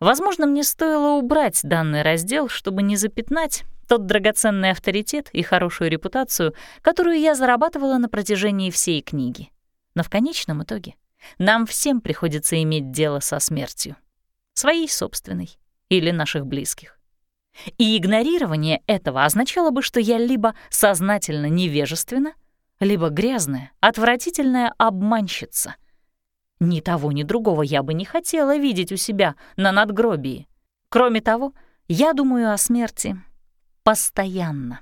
Возможно, мне стоило убрать данный раздел, чтобы не запятнать тот драгоценный авторитет и хорошую репутацию, которую я зарабатывала на протяжении всей книги. Но в конечном итоге нам всем приходится иметь дело со смертью. Своей собственной или наших близких. И игнорирование этого означало бы, что я либо сознательно невежественна, либо грязная, отвратительная обманщица. Ни того, ни другого я бы не хотела видеть у себя на надгробии. Кроме того, я думаю о смерти постоянно.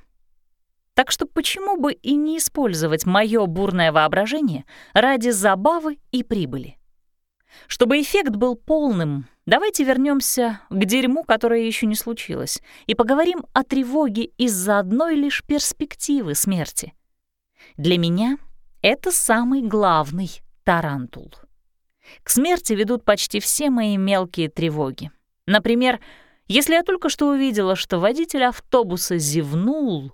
Так что почему бы и не использовать мое бурное воображение ради забавы и прибыли? Чтобы эффект был полным, давайте вернемся к дерьму, которое еще не случилось, и поговорим о тревоге из-за одной лишь перспективы смерти. Для меня это самый главный тарантул. К смерти ведут почти все мои мелкие тревоги. Например, если я только что увидела, что водитель автобуса зевнул,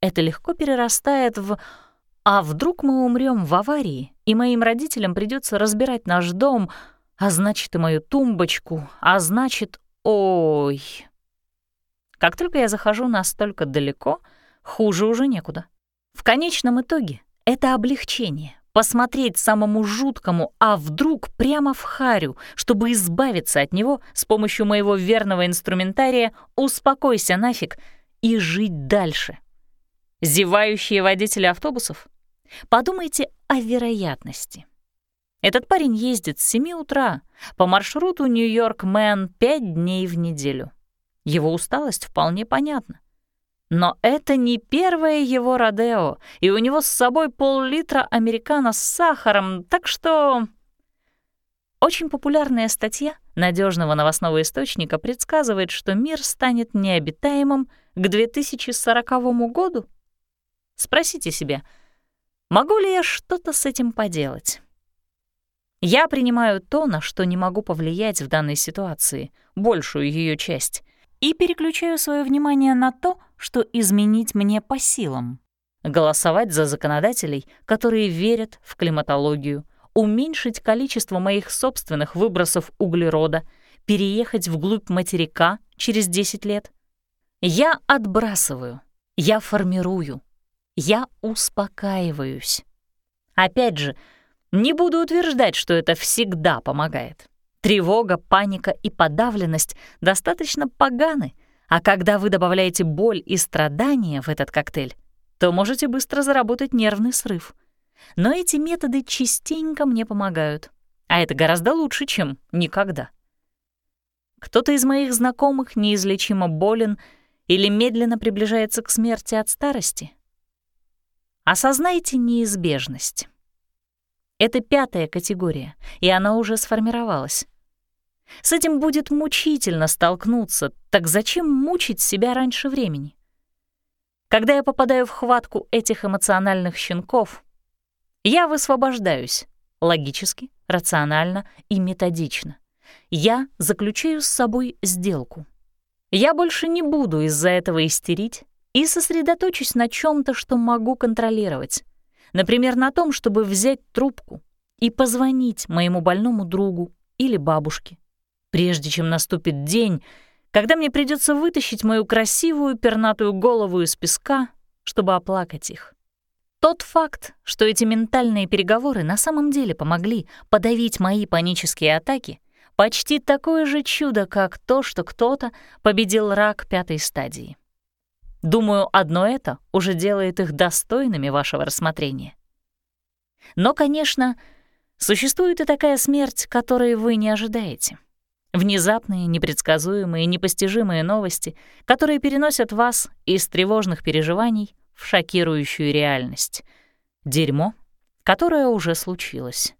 это легко перерастает в «а вдруг мы умрем в аварии, и моим родителям придется разбирать наш дом, а значит и мою тумбочку, а значит, ой». Как только я захожу настолько далеко, хуже уже некуда. В конечном итоге это облегчение, посмотреть самому жуткому, а вдруг прямо в харю, чтобы избавиться от него с помощью моего верного инструментария «Успокойся нафиг» и жить дальше. Зевающие водители автобусов? Подумайте о вероятности. Этот парень ездит с 7 утра по маршруту Нью-Йорк-Мэн 5 дней в неделю. Его усталость вполне понятна. Но это не первое его родео, и у него с собой пол-литра американо с сахаром, так что... Очень популярная статья надежного новостного источника предсказывает, что мир станет необитаемым к 2040 году. Спросите себя, могу ли я что-то с этим поделать? Я принимаю то, на что не могу повлиять в данной ситуации, большую ее часть, и переключаю свое внимание на то, что изменить мне по силам. Голосовать за законодателей, которые верят в климатологию, уменьшить количество моих собственных выбросов углерода, переехать вглубь материка через 10 лет. Я отбрасываю, я формирую, я успокаиваюсь. Опять же, не буду утверждать, что это всегда помогает. Тревога, паника и подавленность достаточно поганы, а когда вы добавляете боль и страдания в этот коктейль, то можете быстро заработать нервный срыв. Но эти методы частенько мне помогают, а это гораздо лучше, чем никогда. Кто-то из моих знакомых неизлечимо болен или медленно приближается к смерти от старости. Осознайте неизбежность. Это пятая категория, и она уже сформировалась. С этим будет мучительно столкнуться, так зачем мучить себя раньше времени? Когда я попадаю в хватку этих эмоциональных щенков, я высвобождаюсь логически, рационально и методично. Я заключаю с собой сделку. Я больше не буду из-за этого истерить и сосредоточусь на чем то что могу контролировать. Например, на том, чтобы взять трубку и позвонить моему больному другу или бабушке, прежде чем наступит день, когда мне придется вытащить мою красивую пернатую голову из песка, чтобы оплакать их. Тот факт, что эти ментальные переговоры на самом деле помогли подавить мои панические атаки, почти такое же чудо, как то, что кто-то победил рак пятой стадии. Думаю, одно это уже делает их достойными вашего рассмотрения. Но, конечно, существует и такая смерть, которой вы не ожидаете. Внезапные, непредсказуемые, непостижимые новости, которые переносят вас из тревожных переживаний в шокирующую реальность. Дерьмо, которое уже случилось.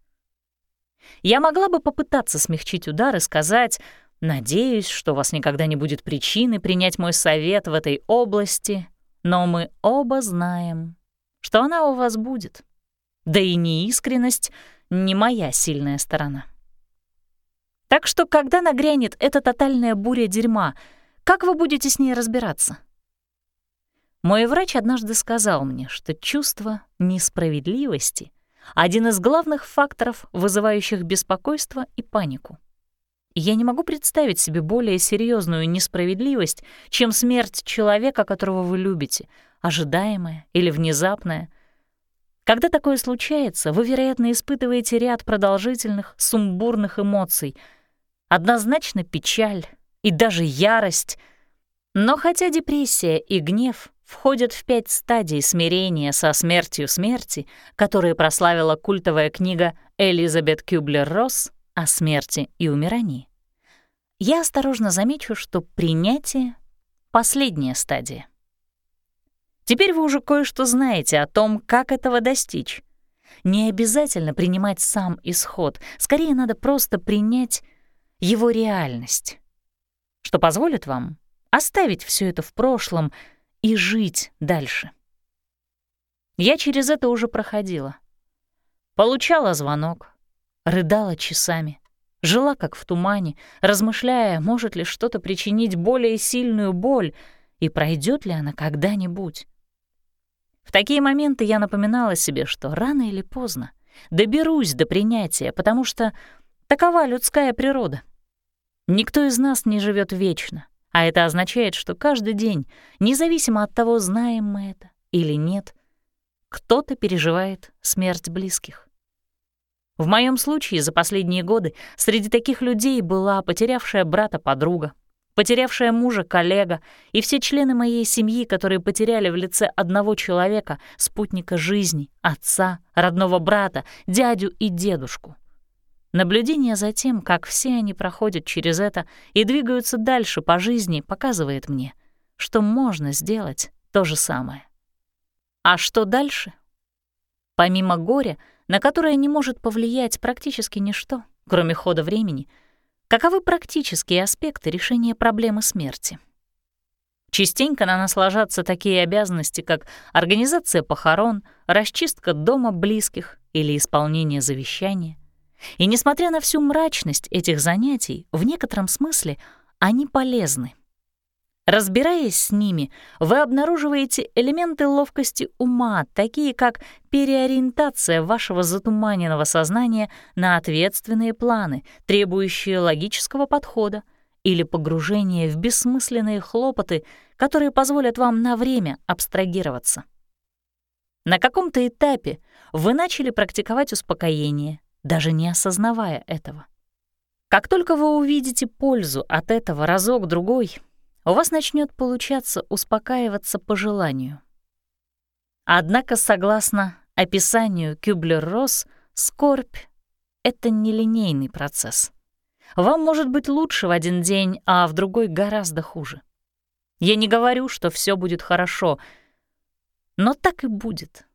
Я могла бы попытаться смягчить удар и сказать, Надеюсь, что у вас никогда не будет причины принять мой совет в этой области, но мы оба знаем, что она у вас будет. Да и неискренность — не моя сильная сторона. Так что, когда нагрянет эта тотальная буря дерьма, как вы будете с ней разбираться? Мой врач однажды сказал мне, что чувство несправедливости — один из главных факторов, вызывающих беспокойство и панику я не могу представить себе более серьезную несправедливость, чем смерть человека, которого вы любите, ожидаемая или внезапная. Когда такое случается, вы, вероятно, испытываете ряд продолжительных, сумбурных эмоций. Однозначно печаль и даже ярость. Но хотя депрессия и гнев входят в пять стадий смирения со смертью смерти, которые прославила культовая книга Элизабет Кюблер-Росс о смерти и умирании, я осторожно замечу, что принятие — последняя стадия. Теперь вы уже кое-что знаете о том, как этого достичь. Не обязательно принимать сам исход, скорее надо просто принять его реальность, что позволит вам оставить все это в прошлом и жить дальше. Я через это уже проходила. Получала звонок, рыдала часами, Жила как в тумане, размышляя, может ли что-то причинить более сильную боль и пройдет ли она когда-нибудь. В такие моменты я напоминала себе, что рано или поздно доберусь до принятия, потому что такова людская природа. Никто из нас не живет вечно, а это означает, что каждый день, независимо от того, знаем мы это или нет, кто-то переживает смерть близких. В моем случае за последние годы среди таких людей была потерявшая брата подруга, потерявшая мужа коллега и все члены моей семьи, которые потеряли в лице одного человека, спутника жизни, отца, родного брата, дядю и дедушку. Наблюдение за тем, как все они проходят через это и двигаются дальше по жизни, показывает мне, что можно сделать то же самое. А что дальше? Помимо горя, на которое не может повлиять практически ничто, кроме хода времени, каковы практические аспекты решения проблемы смерти? Частенько на нас ложатся такие обязанности, как организация похорон, расчистка дома близких или исполнение завещания — и несмотря на всю мрачность этих занятий, в некотором смысле они полезны. Разбираясь с ними, вы обнаруживаете элементы ловкости ума, такие как переориентация вашего затуманенного сознания на ответственные планы, требующие логического подхода, или погружение в бессмысленные хлопоты, которые позволят вам на время абстрагироваться. На каком-то этапе вы начали практиковать успокоение, даже не осознавая этого. Как только вы увидите пользу от этого разок-другой, у вас начнет получаться успокаиваться по желанию. Однако, согласно описанию Кюблер-Росс, скорбь — это нелинейный процесс. Вам может быть лучше в один день, а в другой гораздо хуже. Я не говорю, что все будет хорошо, но так и будет.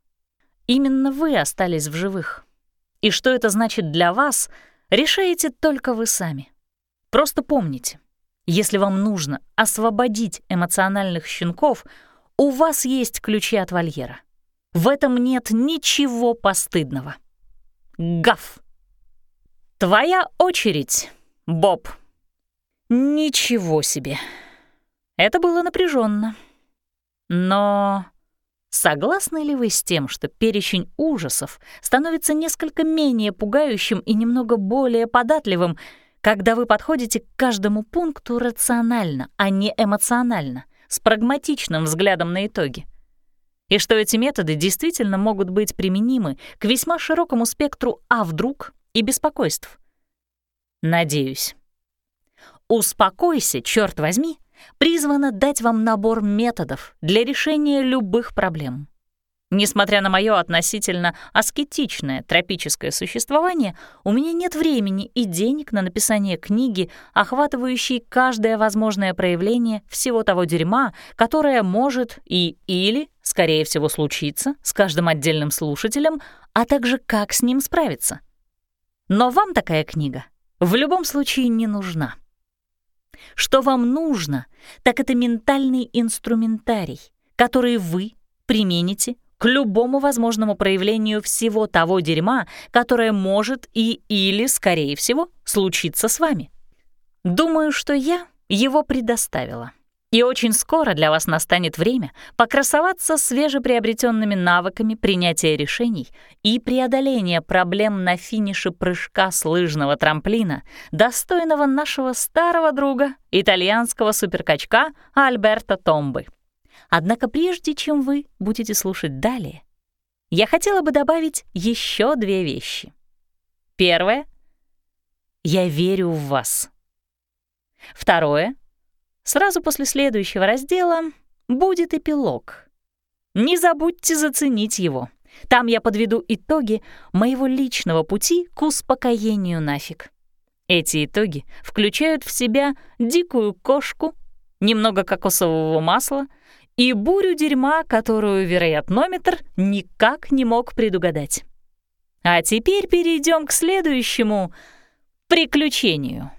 Именно вы остались в живых. И что это значит для вас, решаете только вы сами. Просто помните, если вам нужно освободить эмоциональных щенков, у вас есть ключи от вольера. В этом нет ничего постыдного. Гав. Твоя очередь, Боб. Ничего себе. Это было напряженно. Но Согласны ли вы с тем, что перечень ужасов становится несколько менее пугающим и немного более податливым, когда вы подходите к каждому пункту рационально, а не эмоционально, с прагматичным взглядом на итоги? И что эти методы действительно могут быть применимы к весьма широкому спектру «а вдруг» и беспокойств? Надеюсь. Успокойся, черт возьми, призвана дать вам набор методов для решения любых проблем. Несмотря на мое относительно аскетичное тропическое существование, у меня нет времени и денег на написание книги, охватывающей каждое возможное проявление всего того дерьма, которое может и или, скорее всего, случиться с каждым отдельным слушателем, а также как с ним справиться. Но вам такая книга в любом случае не нужна. Что вам нужно, так это ментальный инструментарий, который вы примените к любому возможному проявлению всего того дерьма, которое может и или, скорее всего, случиться с вами. Думаю, что я его предоставила. И очень скоро для вас настанет время покрасоваться свежеприобретенными навыками принятия решений и преодоления проблем на финише прыжка с лыжного трамплина, достойного нашего старого друга, итальянского суперкачка Альберто Томбы. Однако прежде чем вы будете слушать далее, я хотела бы добавить еще две вещи. Первое — я верю в вас. Второе — Сразу после следующего раздела будет эпилог. Не забудьте заценить его. Там я подведу итоги моего личного пути к успокоению нафиг. Эти итоги включают в себя дикую кошку, немного кокосового масла и бурю дерьма, которую вероятнометр никак не мог предугадать. А теперь перейдем к следующему приключению.